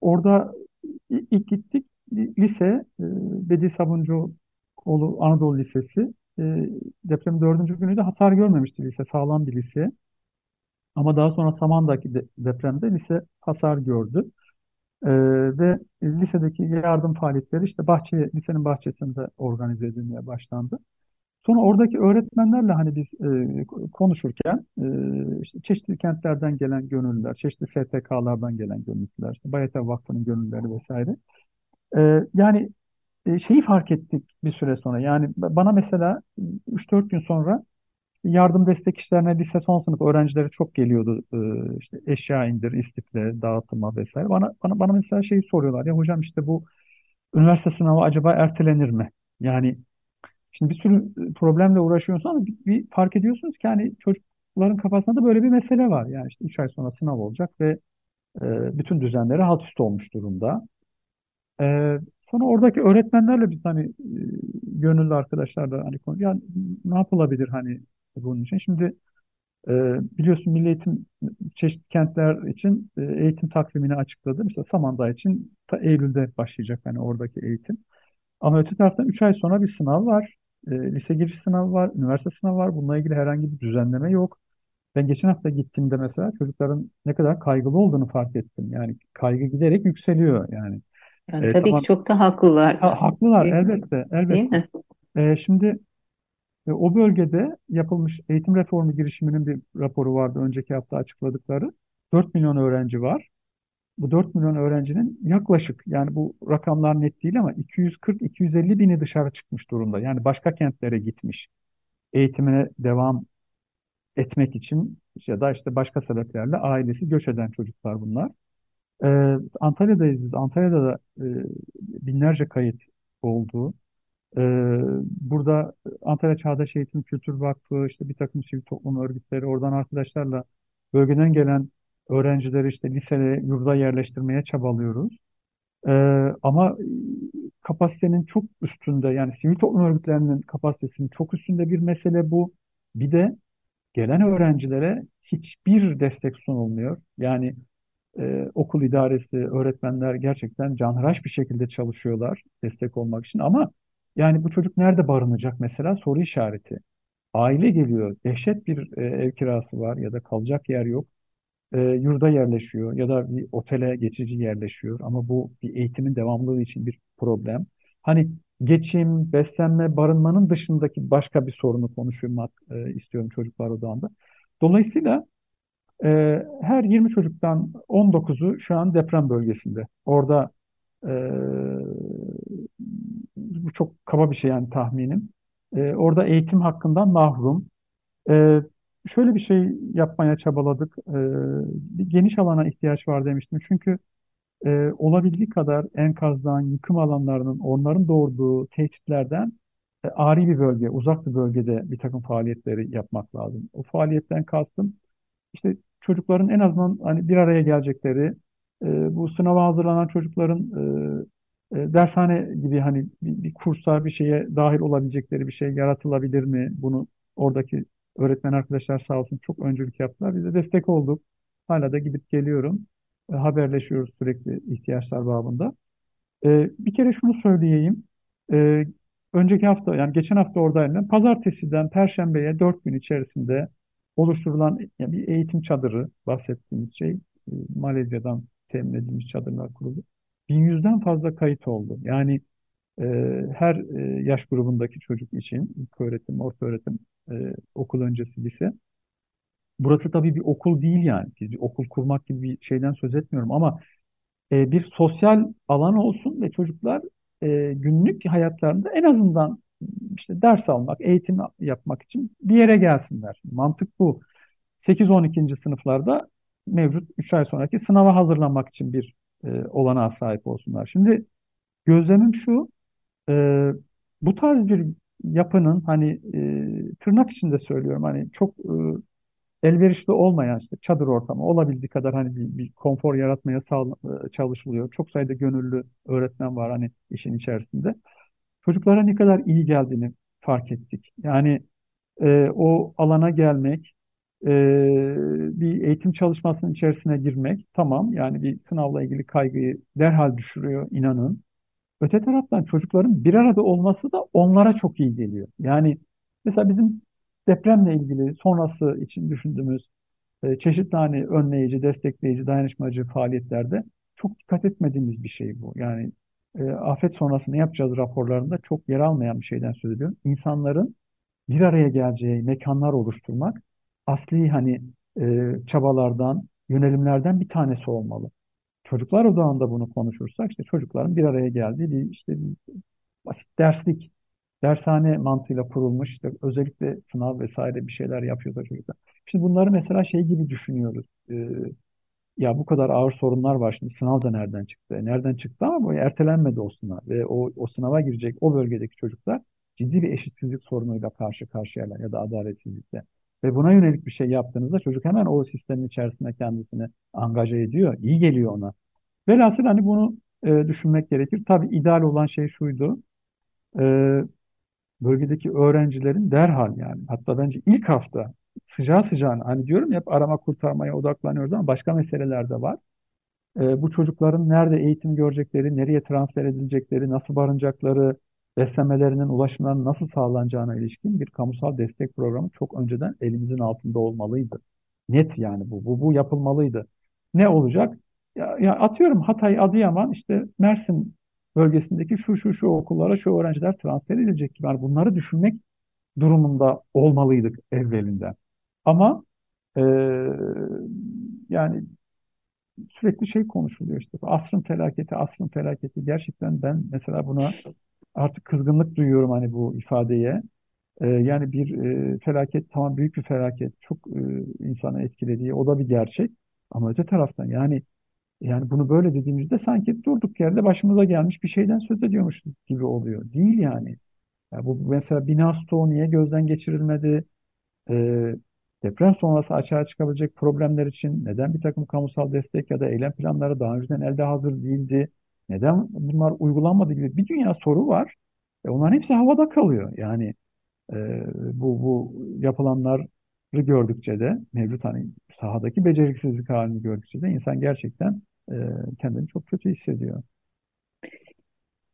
orada ilk gittik lise e, Bedi Sabuncuoğlu Anadolu Lisesi. E, depremin dördüncü günü de hasar görmemişti lise. Sağlam bir lise. Ama daha sonra Saman'daki de- depremde lise hasar gördü. Ee, ve lisedeki yardım faaliyetleri işte bahçe, lisenin bahçesinde organize edilmeye başlandı. Sonra oradaki öğretmenlerle hani biz e, konuşurken e, işte çeşitli kentlerden gelen gönüllüler, çeşitli STK'lardan gelen gönüllüler, işte Bayete Vakfı'nın gönüllüleri vesaire. E, yani e, şeyi fark ettik bir süre sonra. Yani bana mesela 3-4 gün sonra Yardım destek işlerine lise son sınıf öğrencileri çok geliyordu. Ee, işte eşya indir, istifle, dağıtıma vesaire. Bana, bana, bana mesela şeyi soruyorlar. Ya hocam işte bu üniversite sınavı acaba ertelenir mi? Yani şimdi bir sürü problemle uğraşıyorsunuz ama bir, bir fark ediyorsunuz ki hani çocukların kafasında da böyle bir mesele var. Yani işte 3 ay sonra sınav olacak ve e, bütün düzenleri alt üst olmuş durumda. E, sonra oradaki öğretmenlerle biz hani e, gönüllü arkadaşlarla hani konu, ya ne yapılabilir hani bunun için? Şimdi e, biliyorsun Milli Eğitim çeşitli kentler için e, eğitim takvimini açıkladı. Mesela Samandağ için ta Eylül'de başlayacak hani oradaki eğitim. Ama öte taraftan 3 ay sonra bir sınav var. E, lise giriş sınavı var, üniversite sınavı var. Bununla ilgili herhangi bir düzenleme yok. Ben geçen hafta gittiğimde mesela çocukların ne kadar kaygılı olduğunu fark ettim. Yani kaygı giderek yükseliyor yani. Yani E, tabii ki tamam çok da haklılar. ha, haklılar Değil, elbette değil elbette. mi? E, şimdi e, o bölgede yapılmış eğitim reformu girişiminin bir raporu vardı önceki hafta açıkladıkları. 4 milyon öğrenci var. Bu 4 milyon öğrencinin yaklaşık yani bu rakamlar net değil ama 240-250 bini dışarı çıkmış durumda. Yani başka kentlere gitmiş. Eğitimine devam etmek için ya da işte başka sebeplerle ailesi göç eden çocuklar bunlar. Ee, Antalya'dayız biz. Antalya'da da e, binlerce kayıt oldu. Ee, burada Antalya Çağdaş Eğitim Kültür Vakfı, işte bir takım sivil toplum örgütleri, oradan arkadaşlarla bölgeden gelen öğrencileri işte liseye, yurda yerleştirmeye çabalıyoruz. Ee, ama kapasitenin çok üstünde, yani sivil toplum örgütlerinin kapasitesinin çok üstünde bir mesele bu. Bir de gelen öğrencilere hiçbir destek sunulmuyor. Yani e, okul idaresi, öğretmenler gerçekten canhıraş bir şekilde çalışıyorlar destek olmak için. Ama yani bu çocuk nerede barınacak mesela soru işareti. Aile geliyor, dehşet bir e, ev kirası var ya da kalacak yer yok. E, yurda yerleşiyor ya da bir otele geçici yerleşiyor. Ama bu bir eğitimin devamlılığı için bir problem. Hani geçim, beslenme, barınmanın dışındaki başka bir sorunu konuşmak e, istiyorum çocuklar odağında. Dolayısıyla ee, her 20 çocuktan 19'u şu an deprem bölgesinde. Orada e, bu çok kaba bir şey yani tahminim. E, orada eğitim hakkından mahrum. E, şöyle bir şey yapmaya çabaladık. E, bir geniş alana ihtiyaç var demiştim. Çünkü e, olabildiği kadar enkazdan, yıkım alanlarının, onların doğurduğu tehditlerden e, ari bir bölge, uzak bir bölgede bir takım faaliyetleri yapmak lazım. O faaliyetten kastım işte çocukların en azından hani bir araya gelecekleri, e, bu sınava hazırlanan çocukların e, dershane gibi hani bir, bir kursa bir şeye dahil olabilecekleri bir şey yaratılabilir mi? Bunu oradaki öğretmen arkadaşlar sağ olsun çok öncülük yaptılar. Biz de destek olduk. Hala da gidip geliyorum. E, haberleşiyoruz sürekli ihtiyaçlar babında. E, bir kere şunu söyleyeyim. E, önceki hafta yani geçen hafta oradaydım. Pazartesiden Perşembe'ye dört gün içerisinde oluşturulan yani bir eğitim çadırı bahsettiğimiz şey e, Malezya'dan temin edilmiş çadırlar kuruldu. 1100'den fazla kayıt oldu. Yani e, her e, yaş grubundaki çocuk için ilk öğretim, orta öğretim, e, okul öncesi lise. Burası tabii bir okul değil yani. Biz bir okul kurmak gibi bir şeyden söz etmiyorum ama e, bir sosyal alan olsun ve çocuklar e, günlük hayatlarında en azından işte ders almak, eğitim yapmak için bir yere gelsinler. Mantık bu. 8-12. sınıflarda mevcut 3 ay sonraki sınava hazırlanmak için bir e, olanağa sahip olsunlar. Şimdi gözlemim şu, e, bu tarz bir yapının hani e, tırnak içinde söylüyorum hani çok e, elverişli olmayan işte çadır ortamı olabildiği kadar hani bir, bir konfor yaratmaya sağ, e, çalışılıyor. Çok sayıda gönüllü öğretmen var hani işin içerisinde. Çocuklara ne kadar iyi geldiğini fark ettik. Yani e, o alana gelmek, e, bir eğitim çalışmasının içerisine girmek tamam yani bir sınavla ilgili kaygıyı derhal düşürüyor inanın. Öte taraftan çocukların bir arada olması da onlara çok iyi geliyor. Yani mesela bizim depremle ilgili sonrası için düşündüğümüz e, çeşitli hani önleyici, destekleyici, dayanışmacı faaliyetlerde çok dikkat etmediğimiz bir şey bu. Yani e, afet sonrası ne yapacağız raporlarında çok yer almayan bir şeyden söz ediyorum. İnsanların bir araya geleceği mekanlar oluşturmak asli hani e, çabalardan, yönelimlerden bir tanesi olmalı. Çocuklar odağında bunu konuşursak işte çocukların bir araya geldiği bir işte bir basit derslik, dershane mantığıyla kurulmuş işte özellikle sınav vesaire bir şeyler yapıyorsa çocuklar. Şimdi bunları mesela şey gibi düşünüyoruz. Ee, ya bu kadar ağır sorunlar var şimdi sınav da nereden çıktı? E, nereden çıktı ama bu ertelenmedi o sınav ve o, o sınava girecek o bölgedeki çocuklar ciddi bir eşitsizlik sorunuyla karşı karşıyalar ya da adaletsizlikle. Ve buna yönelik bir şey yaptığınızda çocuk hemen o sistemin içerisinde kendisini angaja ediyor. İyi geliyor ona. Velhasıl hani bunu e, düşünmek gerekir. Tabii ideal olan şey şuydu. E, bölgedeki öğrencilerin derhal yani hatta bence ilk hafta sıcağı sıcağına hani diyorum hep arama kurtarmaya odaklanıyoruz ama başka meseleler de var. E, bu çocukların nerede eğitim görecekleri, nereye transfer edilecekleri, nasıl barınacakları, beslemelerinin ulaşımlarının nasıl sağlanacağına ilişkin bir kamusal destek programı çok önceden elimizin altında olmalıydı. Net yani bu. Bu, bu yapılmalıydı. Ne olacak? Ya, ya atıyorum Hatay, Adıyaman, işte Mersin bölgesindeki şu şu şu okullara şu öğrenciler transfer edilecek gibi. Yani bunları düşünmek durumunda olmalıydık evvelinden. Ama e, yani sürekli şey konuşuluyor işte asrın felaketi, asrın felaketi. Gerçekten ben mesela buna artık kızgınlık duyuyorum hani bu ifadeye. Ee, yani bir e, felaket tamam büyük bir felaket çok e, insanı etkilediği o da bir gerçek. Ama öte taraftan yani yani bunu böyle dediğimizde sanki durduk yerde başımıza gelmiş bir şeyden söz ediyormuş gibi oluyor. Değil yani. Ya bu mesela bina stoğu niye gözden geçirilmedi? Ee, deprem sonrası açığa çıkabilecek problemler için neden bir takım kamusal destek ya da eylem planları daha önceden elde hazır değildi? Neden bunlar uygulanmadı gibi bir dünya soru var. E onların hepsi havada kalıyor. Yani e, bu, bu yapılanları gördükçe de mevcut hani sahadaki beceriksizlik halini gördükçe de insan gerçekten e, kendini çok kötü hissediyor.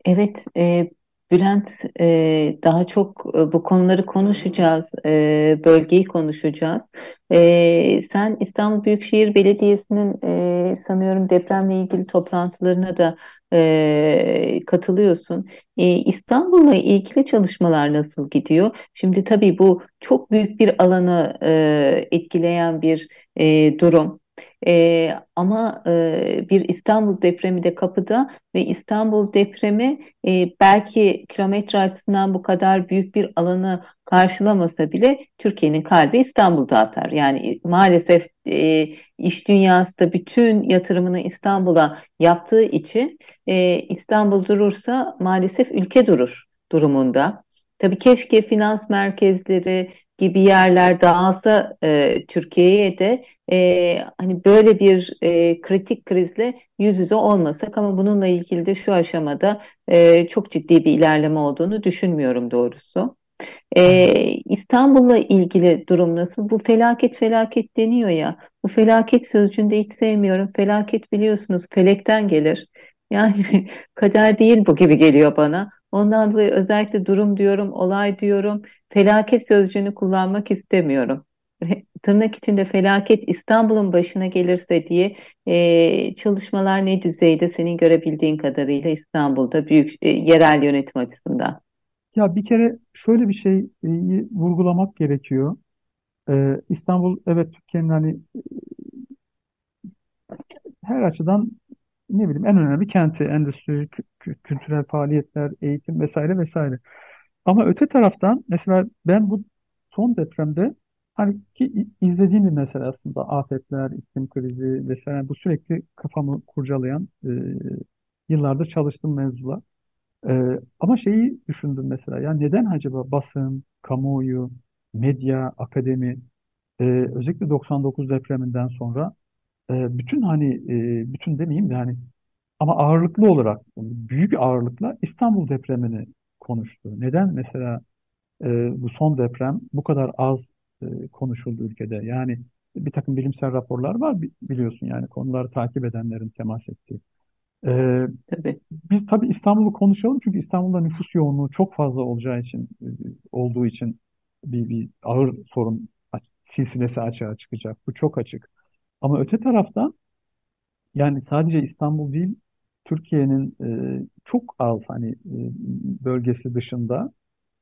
Evet, e, Bülent, e, daha çok e, bu konuları konuşacağız, e, bölgeyi konuşacağız. Sen İstanbul Büyükşehir Belediyesi'nin sanıyorum depremle ilgili toplantılarına da e, katılıyorsun. E, İstanbul'la ilgili çalışmalar nasıl gidiyor? Şimdi tabii bu çok büyük bir alanı etkileyen bir durum. E, ama e, bir İstanbul depremi de kapıda ve İstanbul depremi e, belki kilometre açısından bu kadar büyük bir alanı karşılamasa bile Türkiye'nin kalbi İstanbul'da atar. Yani maalesef e, iş dünyası da bütün yatırımını İstanbul'a yaptığı için e, İstanbul durursa maalesef ülke durur durumunda. Tabii keşke finans merkezleri gibi yerler dağılsa e, Türkiye'ye de e, hani böyle bir e, kritik krizle yüz yüze olmasak ama bununla ilgili de şu aşamada e, çok ciddi bir ilerleme olduğunu düşünmüyorum doğrusu. E, İstanbul'la ilgili durum nasıl? Bu felaket felaket deniyor ya. Bu felaket sözcüğünü de hiç sevmiyorum. Felaket biliyorsunuz felekten gelir. Yani kader değil bu gibi geliyor bana. Ondan dolayı özellikle durum diyorum, olay diyorum, felaket sözcüğünü kullanmak istemiyorum. Tırnak içinde felaket İstanbul'un başına gelirse diye e, çalışmalar ne düzeyde senin görebildiğin kadarıyla İstanbul'da büyük e, yerel yönetim açısından? Ya bir kere şöyle bir şeyi vurgulamak gerekiyor. Ee, İstanbul evet Türkiye'nin hani her açıdan ne bileyim en önemli kenti, endüstri, kültürel faaliyetler, eğitim vesaire vesaire. Ama öte taraftan mesela ben bu son depremde hani ki izlediğim bir mesele aslında afetler, iklim krizi vesaire bu sürekli kafamı kurcalayan e, yıllardır çalıştığım mevzular. E, ama şeyi düşündüm mesela ya neden acaba basın, kamuoyu, medya, akademi e, özellikle 99 depreminden sonra e, bütün hani e, bütün demeyeyim de hani ama ağırlıklı olarak büyük ağırlıkla İstanbul depremini konuştu. Neden mesela e, bu son deprem bu kadar az e, konuşuldu ülkede. Yani bir takım bilimsel raporlar var bi- biliyorsun yani konuları takip edenlerin temas ettiği. E, Tabii. biz tabii İstanbul'u konuşalım çünkü İstanbul'da nüfus yoğunluğu çok fazla olacağı için olduğu için bir, bir ağır sorun silsilesi açığa çıkacak. Bu çok açık. Ama öte taraftan yani sadece İstanbul değil Türkiye'nin e, çok az hani e, bölgesi dışında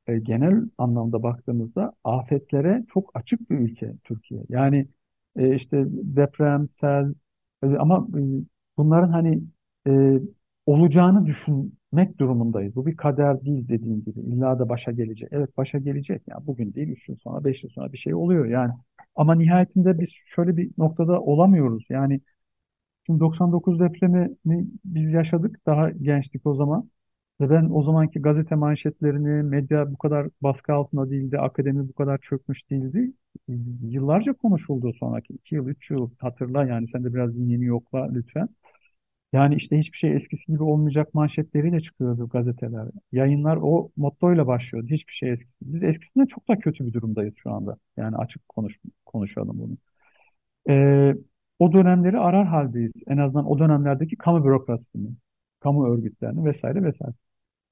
e, genel anlamda baktığımızda afetlere çok açık bir ülke Türkiye. Yani e, işte deprem, sel e, ama e, bunların hani e, olacağını düşünmek durumundayız. Bu bir kader değil dediğim gibi. İlla da başa gelecek. Evet başa gelecek. Yani bugün değil, üç yıl sonra, beş yıl sonra bir şey oluyor yani. Ama nihayetinde biz şöyle bir noktada olamıyoruz. Yani şimdi 99 depremini biz yaşadık. Daha gençtik o zaman. Ve ben o zamanki gazete manşetlerini, medya bu kadar baskı altında değildi, akademi bu kadar çökmüş değildi. Yıllarca konuşuldu sonraki. iki yıl, üç yıl hatırla yani sen de biraz dinleni yokla lütfen. Yani işte hiçbir şey eskisi gibi olmayacak manşetleriyle çıkıyordu gazeteler. Yayınlar o mottoyla başlıyordu. Hiçbir şey eskisi. Biz eskisinden çok daha kötü bir durumdayız şu anda. Yani açık konuş, konuşalım bunu. Ee, o dönemleri arar haldeyiz. En azından o dönemlerdeki kamu bürokrasisini, kamu örgütlerini vesaire vesaire.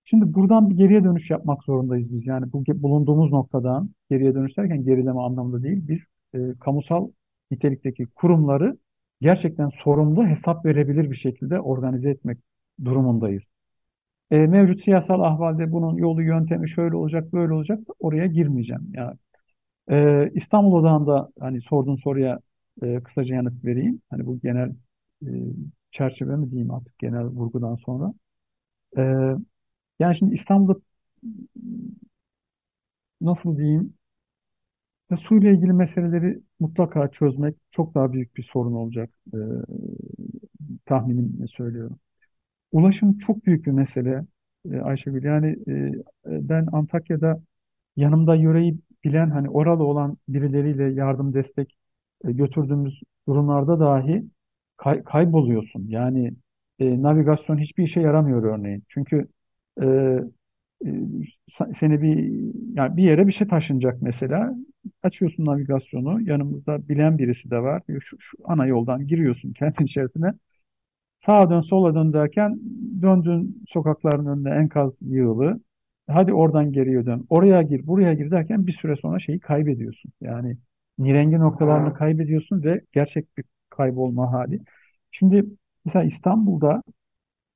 Şimdi buradan bir geriye dönüş yapmak zorundayız biz. Yani bu bulunduğumuz noktadan geriye dönüş derken gerileme anlamında değil. Biz e, kamusal nitelikteki kurumları gerçekten sorumlu, hesap verebilir bir şekilde organize etmek durumundayız. E, mevcut siyasal ahvalde bunun yolu, yöntemi şöyle olacak, böyle olacak. Oraya girmeyeceğim. Yani e, İstanbul Odağı'nda hani sorduğun soruya e, kısaca yanıt vereyim. Hani bu genel e, çerçeve mi diyeyim artık genel vurgudan sonra. E, yani şimdi İstanbul'da nasıl diyeyim ve suyla ilgili meseleleri mutlaka çözmek çok daha büyük bir sorun olacak e, tahminimle söylüyorum. Ulaşım çok büyük bir mesele e, Ayşegül. Yani e, ben Antakya'da yanımda yöreyi bilen hani oralı olan birileriyle yardım destek e, götürdüğümüz durumlarda dahi kay- kayboluyorsun. Yani e, navigasyon hiçbir işe yaramıyor örneğin. Çünkü e, e, seni bir yani bir yere bir şey taşınacak mesela. Açıyorsun navigasyonu. Yanımızda bilen birisi de var. Şu, şu ana yoldan giriyorsun kendi içerisine. Sağa dön sola dön derken döndüğün sokakların önüne enkaz yığılı. Hadi oradan geriye dön. Oraya gir, buraya gir derken bir süre sonra şeyi kaybediyorsun. Yani nirengi noktalarını kaybediyorsun ve gerçek bir kaybolma hali. Şimdi mesela İstanbul'da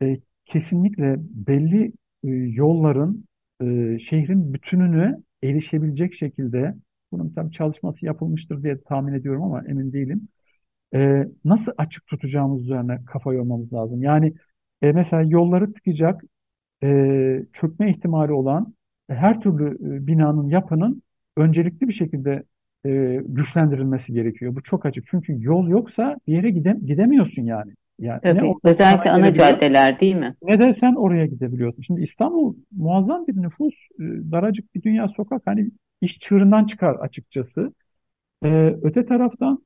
e, kesinlikle belli e, yolların e, şehrin bütününü erişebilecek şekilde bunun tabii çalışması yapılmıştır diye tahmin ediyorum ama emin değilim. E, nasıl açık tutacağımız üzerine kafa yormamız lazım. Yani e, mesela yolları tıkayacak, e, çökme ihtimali olan e, her türlü e, binanın yapının öncelikli bir şekilde e, güçlendirilmesi gerekiyor. Bu çok açık. Çünkü yol yoksa bir yere gide, gidemiyorsun yani. Yani ne Tabii. oradan Özellikle ana caddeler değil mi? ne de sen oraya gidebiliyorsun. Şimdi İstanbul muazzam bir nüfus, e, daracık bir dünya sokak. Hani iş çığırından çıkar açıkçası. E, öte taraftan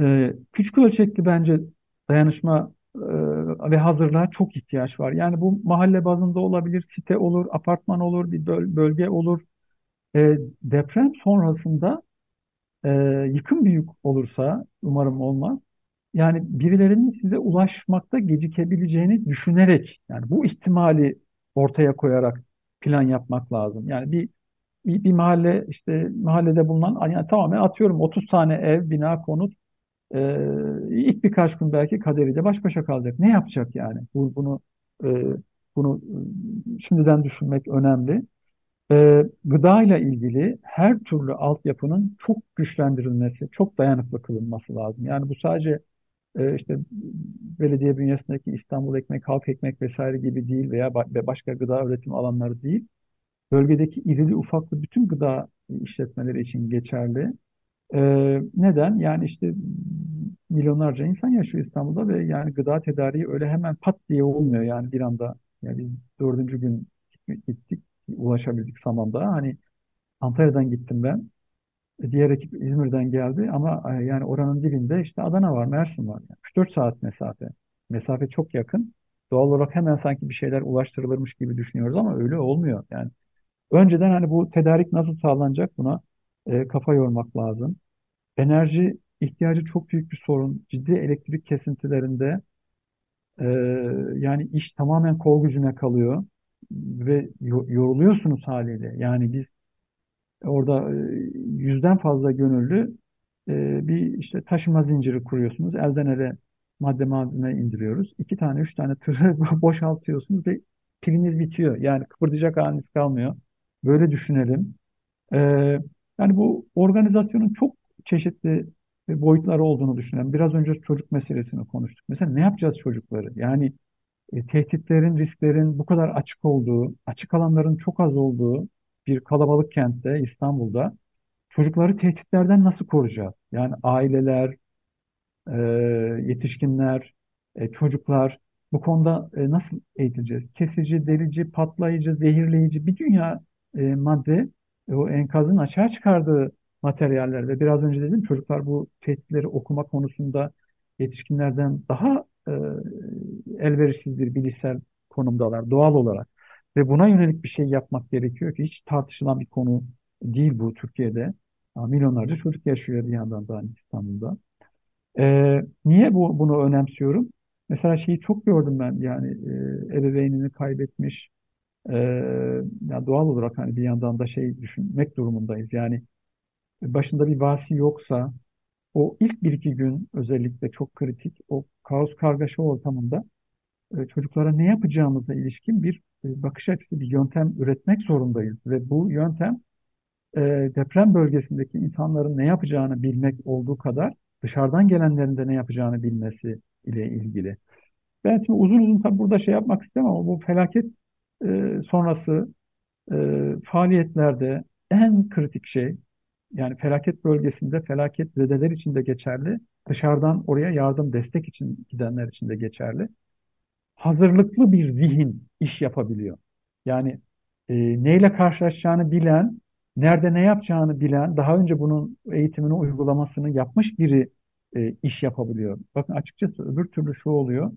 e, küçük ölçekli bence dayanışma e, ve hazırlığa çok ihtiyaç var. Yani bu mahalle bazında olabilir, site olur, apartman olur, bir böl- bölge olur. E, deprem sonrasında e, yıkım büyük olursa, umarım olmaz. Yani birilerinin size ulaşmakta gecikebileceğini düşünerek, yani bu ihtimali ortaya koyarak plan yapmak lazım. Yani bir bir, bir mahalle işte mahallede bulunan yani tamamen atıyorum 30 tane ev, bina, konut e, ilk birkaç gün belki kaderiyle baş başa kalacak. Ne yapacak yani? Bu, bunu e, bunu e, şimdiden düşünmek önemli. E, gıda ile ilgili her türlü altyapının çok güçlendirilmesi, çok dayanıklı kılınması lazım. Yani bu sadece e, işte belediye bünyesindeki İstanbul Ekmek, Halk Ekmek vesaire gibi değil veya ba- ve başka gıda üretim alanları değil. Bölgedeki irili ufaklı bütün gıda işletmeleri için geçerli. Ee, neden? Yani işte milyonlarca insan yaşıyor İstanbul'da ve yani gıda tedariği öyle hemen pat diye olmuyor yani bir anda. Yani biz dördüncü gün gittik, ulaşabildik Saman'da. Hani Antalya'dan gittim ben. Diğer ekip İzmir'den geldi ama e, yani oranın dibinde işte Adana var, Mersin var. Yani 3-4 saat mesafe. Mesafe çok yakın. Doğal olarak hemen sanki bir şeyler ulaştırılırmış gibi düşünüyoruz ama öyle olmuyor. Yani önceden hani bu tedarik nasıl sağlanacak buna e, kafa yormak lazım. Enerji ihtiyacı çok büyük bir sorun. Ciddi elektrik kesintilerinde e, yani iş tamamen kol gücüne kalıyor ve yoruluyorsunuz haliyle. Yani biz orada e, yüzden fazla gönüllü e, bir işte taşıma zinciri kuruyorsunuz. Elden ele madde malzeme indiriyoruz. İki tane, üç tane tırı boşaltıyorsunuz ve piliniz bitiyor. Yani kıpırdayacak haliniz kalmıyor. Böyle düşünelim. Ee, yani bu organizasyonun çok çeşitli boyutları olduğunu düşünüyorum. Biraz önce çocuk meselesini konuştuk. Mesela ne yapacağız çocukları? Yani e, tehditlerin, risklerin bu kadar açık olduğu, açık alanların çok az olduğu bir kalabalık kentte, İstanbul'da çocukları tehditlerden nasıl koruyacağız? Yani aileler, e, yetişkinler, e, çocuklar bu konuda e, nasıl eğitileceğiz? Kesici, delici, patlayıcı, zehirleyici bir dünya e, madde e, o enkazın açığa çıkardığı materyaller ve biraz önce dedim çocuklar bu tehditleri okuma konusunda yetişkinlerden daha e, elverişsiz bir bilişsel konumdalar doğal olarak. Ve buna yönelik bir şey yapmak gerekiyor ki hiç tartışılan bir konu değil bu Türkiye'de. Milyonlarca çocuk yaşıyor bir yandan da İstanbul'da. Ee, niye bu, bunu önemsiyorum? Mesela şeyi çok gördüm ben yani e, ebeveynini kaybetmiş e, yani doğal olarak hani bir yandan da şey düşünmek durumundayız. Yani başında bir vasi yoksa o ilk bir iki gün özellikle çok kritik o kaos kargaşa ortamında e, çocuklara ne yapacağımıza ilişkin bir e, bakış açısı, bir yöntem üretmek zorundayız. Ve bu yöntem e, deprem bölgesindeki insanların ne yapacağını bilmek olduğu kadar dışarıdan gelenlerin de ne yapacağını bilmesi ile ilgili. Ben şimdi uzun uzun tabii burada şey yapmak istemem ama bu felaket e, sonrası e, faaliyetlerde en kritik şey yani felaket bölgesinde felaket zedeler için de geçerli. Dışarıdan oraya yardım destek için gidenler için de geçerli. Hazırlıklı bir zihin iş yapabiliyor. Yani e, neyle karşılaşacağını bilen, nerede ne yapacağını bilen, daha önce bunun eğitimini, uygulamasını yapmış biri e, iş yapabiliyor. Bakın açıkçası öbür türlü şu oluyor.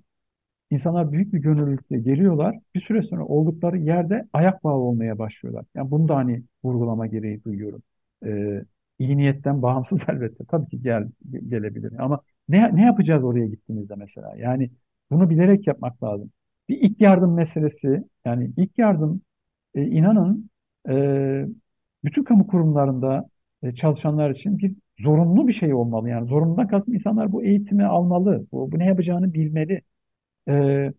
İnsanlar büyük bir gönüllülükle geliyorlar. Bir süre sonra oldukları yerde ayak bağı olmaya başlıyorlar. Yani bunu da hani vurgulama gereği duyuyorum. Ee, iyi niyetten bağımsız elbette. Tabii ki gel gelebilir. Ama ne, ne yapacağız oraya gittiğimizde mesela? Yani bunu bilerek yapmak lazım. Bir ilk yardım meselesi, yani ilk yardım e, inanın e, bütün kamu kurumlarında e, çalışanlar için bir zorunlu bir şey olmalı. Yani zorunludan kastım insanlar bu eğitimi almalı. Bu, bu ne yapacağını bilmeli. E,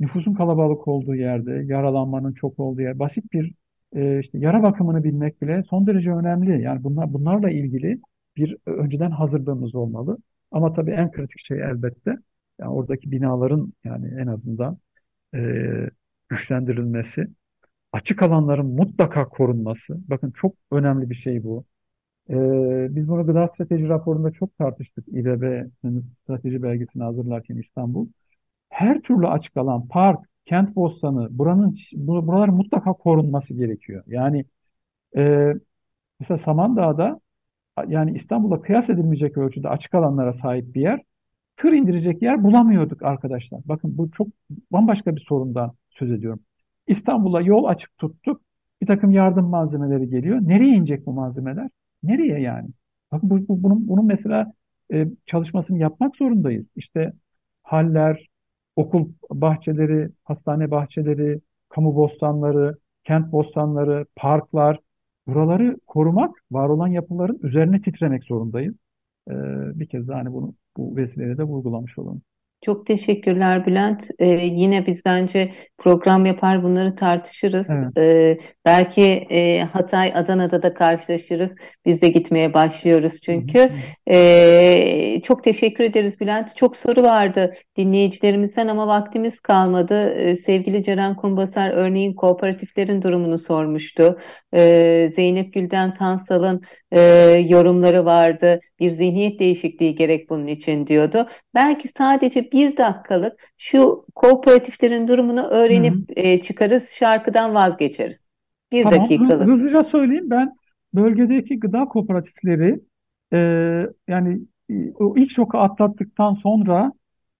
nüfusun kalabalık olduğu yerde, yaralanmanın çok olduğu yer, basit bir e, işte yara bakımını bilmek bile son derece önemli. Yani bunlar bunlarla ilgili bir önceden hazırlığımız olmalı. Ama tabii en kritik şey elbette yani oradaki binaların yani en azından e, güçlendirilmesi, açık alanların mutlaka korunması. Bakın çok önemli bir şey bu. E, biz bunu gıda strateji raporunda çok tartıştık. İBB'nin strateji belgesini hazırlarken İstanbul her türlü açık alan, park, kent bostanı, buranın buralar mutlaka korunması gerekiyor. Yani e, mesela Samandağ'da yani İstanbul'a kıyas edilmeyecek ölçüde açık alanlara sahip bir yer, tır indirecek yer bulamıyorduk arkadaşlar. Bakın bu çok bambaşka bir sorundan söz ediyorum. İstanbul'a yol açık tuttuk. Bir takım yardım malzemeleri geliyor. Nereye inecek bu malzemeler? Nereye yani? Bakın bu, bu, bunun, bunun mesela e, çalışmasını yapmak zorundayız. İşte haller, okul bahçeleri, hastane bahçeleri, kamu bostanları, kent bostanları, parklar, buraları korumak, var olan yapıların üzerine titremek zorundayız. Ee, bir kez daha hani bunu bu vesileyle de vurgulamış olalım. Çok teşekkürler Bülent. Ee, yine biz bence program yapar bunları tartışırız. Evet. Ee, belki e, Hatay, Adana'da da karşılaşırız. Biz de gitmeye başlıyoruz çünkü. Ee, çok teşekkür ederiz Bülent. Çok soru vardı dinleyicilerimizden ama vaktimiz kalmadı. Ee, sevgili Ceren Kumbasar örneğin kooperatiflerin durumunu sormuştu. Ee, Zeynep Gülden Tansal'ın e, yorumları vardı. Bir zihniyet değişikliği gerek bunun için diyordu. Belki sadece bir dakikalık şu kooperatiflerin durumunu öğrenip e, çıkarız, şarkıdan vazgeçeriz. Bir Tamam, dakikalık. hızlıca söyleyeyim. Ben bölgedeki gıda kooperatifleri e, yani e, o ilk şoku atlattıktan sonra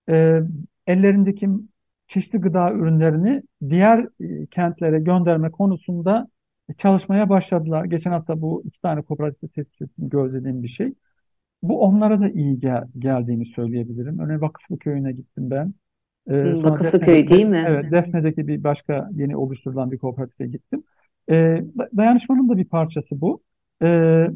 e, ellerindeki çeşitli gıda ürünlerini diğer e, kentlere gönderme konusunda çalışmaya başladılar. Geçen hafta bu iki tane kooperatif tespit ettiğim, gözlediğim bir şey. Bu onlara da iyi gel geldiğini söyleyebilirim. Örneğin Vakıflı Köyü'ne gittim ben. Ee, sonra Vakıflı Köy değil mi? evet, Defne'deki bir başka yeni oluşturulan bir kooperatife gittim. Ee, dayanışmanın da bir parçası bu. Ee,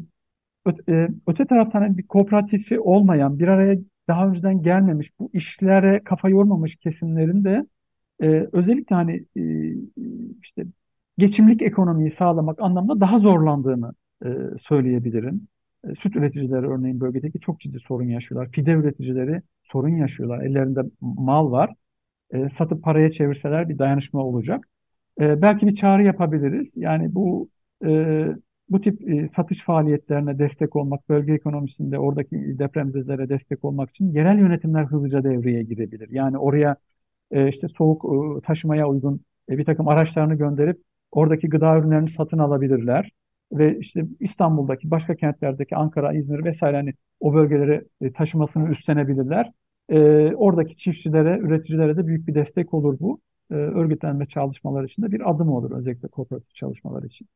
öte, öte taraftan hani bir kooperatifi olmayan, bir araya daha önceden gelmemiş, bu işlere kafa yormamış kesimlerin de e, özellikle hani e, işte geçimlik ekonomiyi sağlamak anlamda daha zorlandığını e, söyleyebilirim. E, süt üreticileri örneğin bölgedeki çok ciddi sorun yaşıyorlar. Pide üreticileri sorun yaşıyorlar. Ellerinde mal var. E, satıp paraya çevirseler bir dayanışma olacak. E, belki bir çağrı yapabiliriz. Yani bu e, bu tip e, satış faaliyetlerine destek olmak, bölge ekonomisinde oradaki depremzedelere destek olmak için yerel yönetimler hızlıca devreye girebilir. Yani oraya e, işte soğuk e, taşımaya uygun e, bir takım araçlarını gönderip oradaki gıda ürünlerini satın alabilirler. Ve işte İstanbul'daki başka kentlerdeki Ankara, İzmir vesaire hani o bölgelere taşımasını üstlenebilirler. E, oradaki çiftçilere, üreticilere de büyük bir destek olur bu. E, örgütlenme çalışmaları için de bir adım olur özellikle kooperatif çalışmalar için.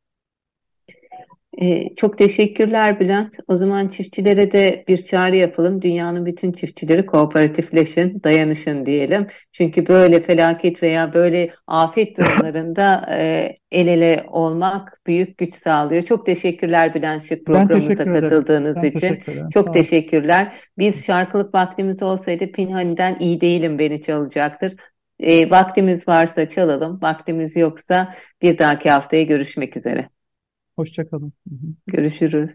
Ee, çok teşekkürler Bülent. O zaman çiftçilere de bir çağrı yapalım. Dünyanın bütün çiftçileri kooperatifleşin, dayanışın diyelim. Çünkü böyle felaket veya böyle afet durumlarında e, el ele olmak büyük güç sağlıyor. Çok teşekkürler Bülent Şık programımıza teşekkür katıldığınız Ben için. teşekkür. Çok teşekkürler. Biz şarkılık vaktimiz olsaydı Pinhani'den iyi değilim beni çalacaktır. E, vaktimiz varsa çalalım, vaktimiz yoksa bir dahaki haftaya görüşmek üzere. Hoşça kalın. Görüşürüz.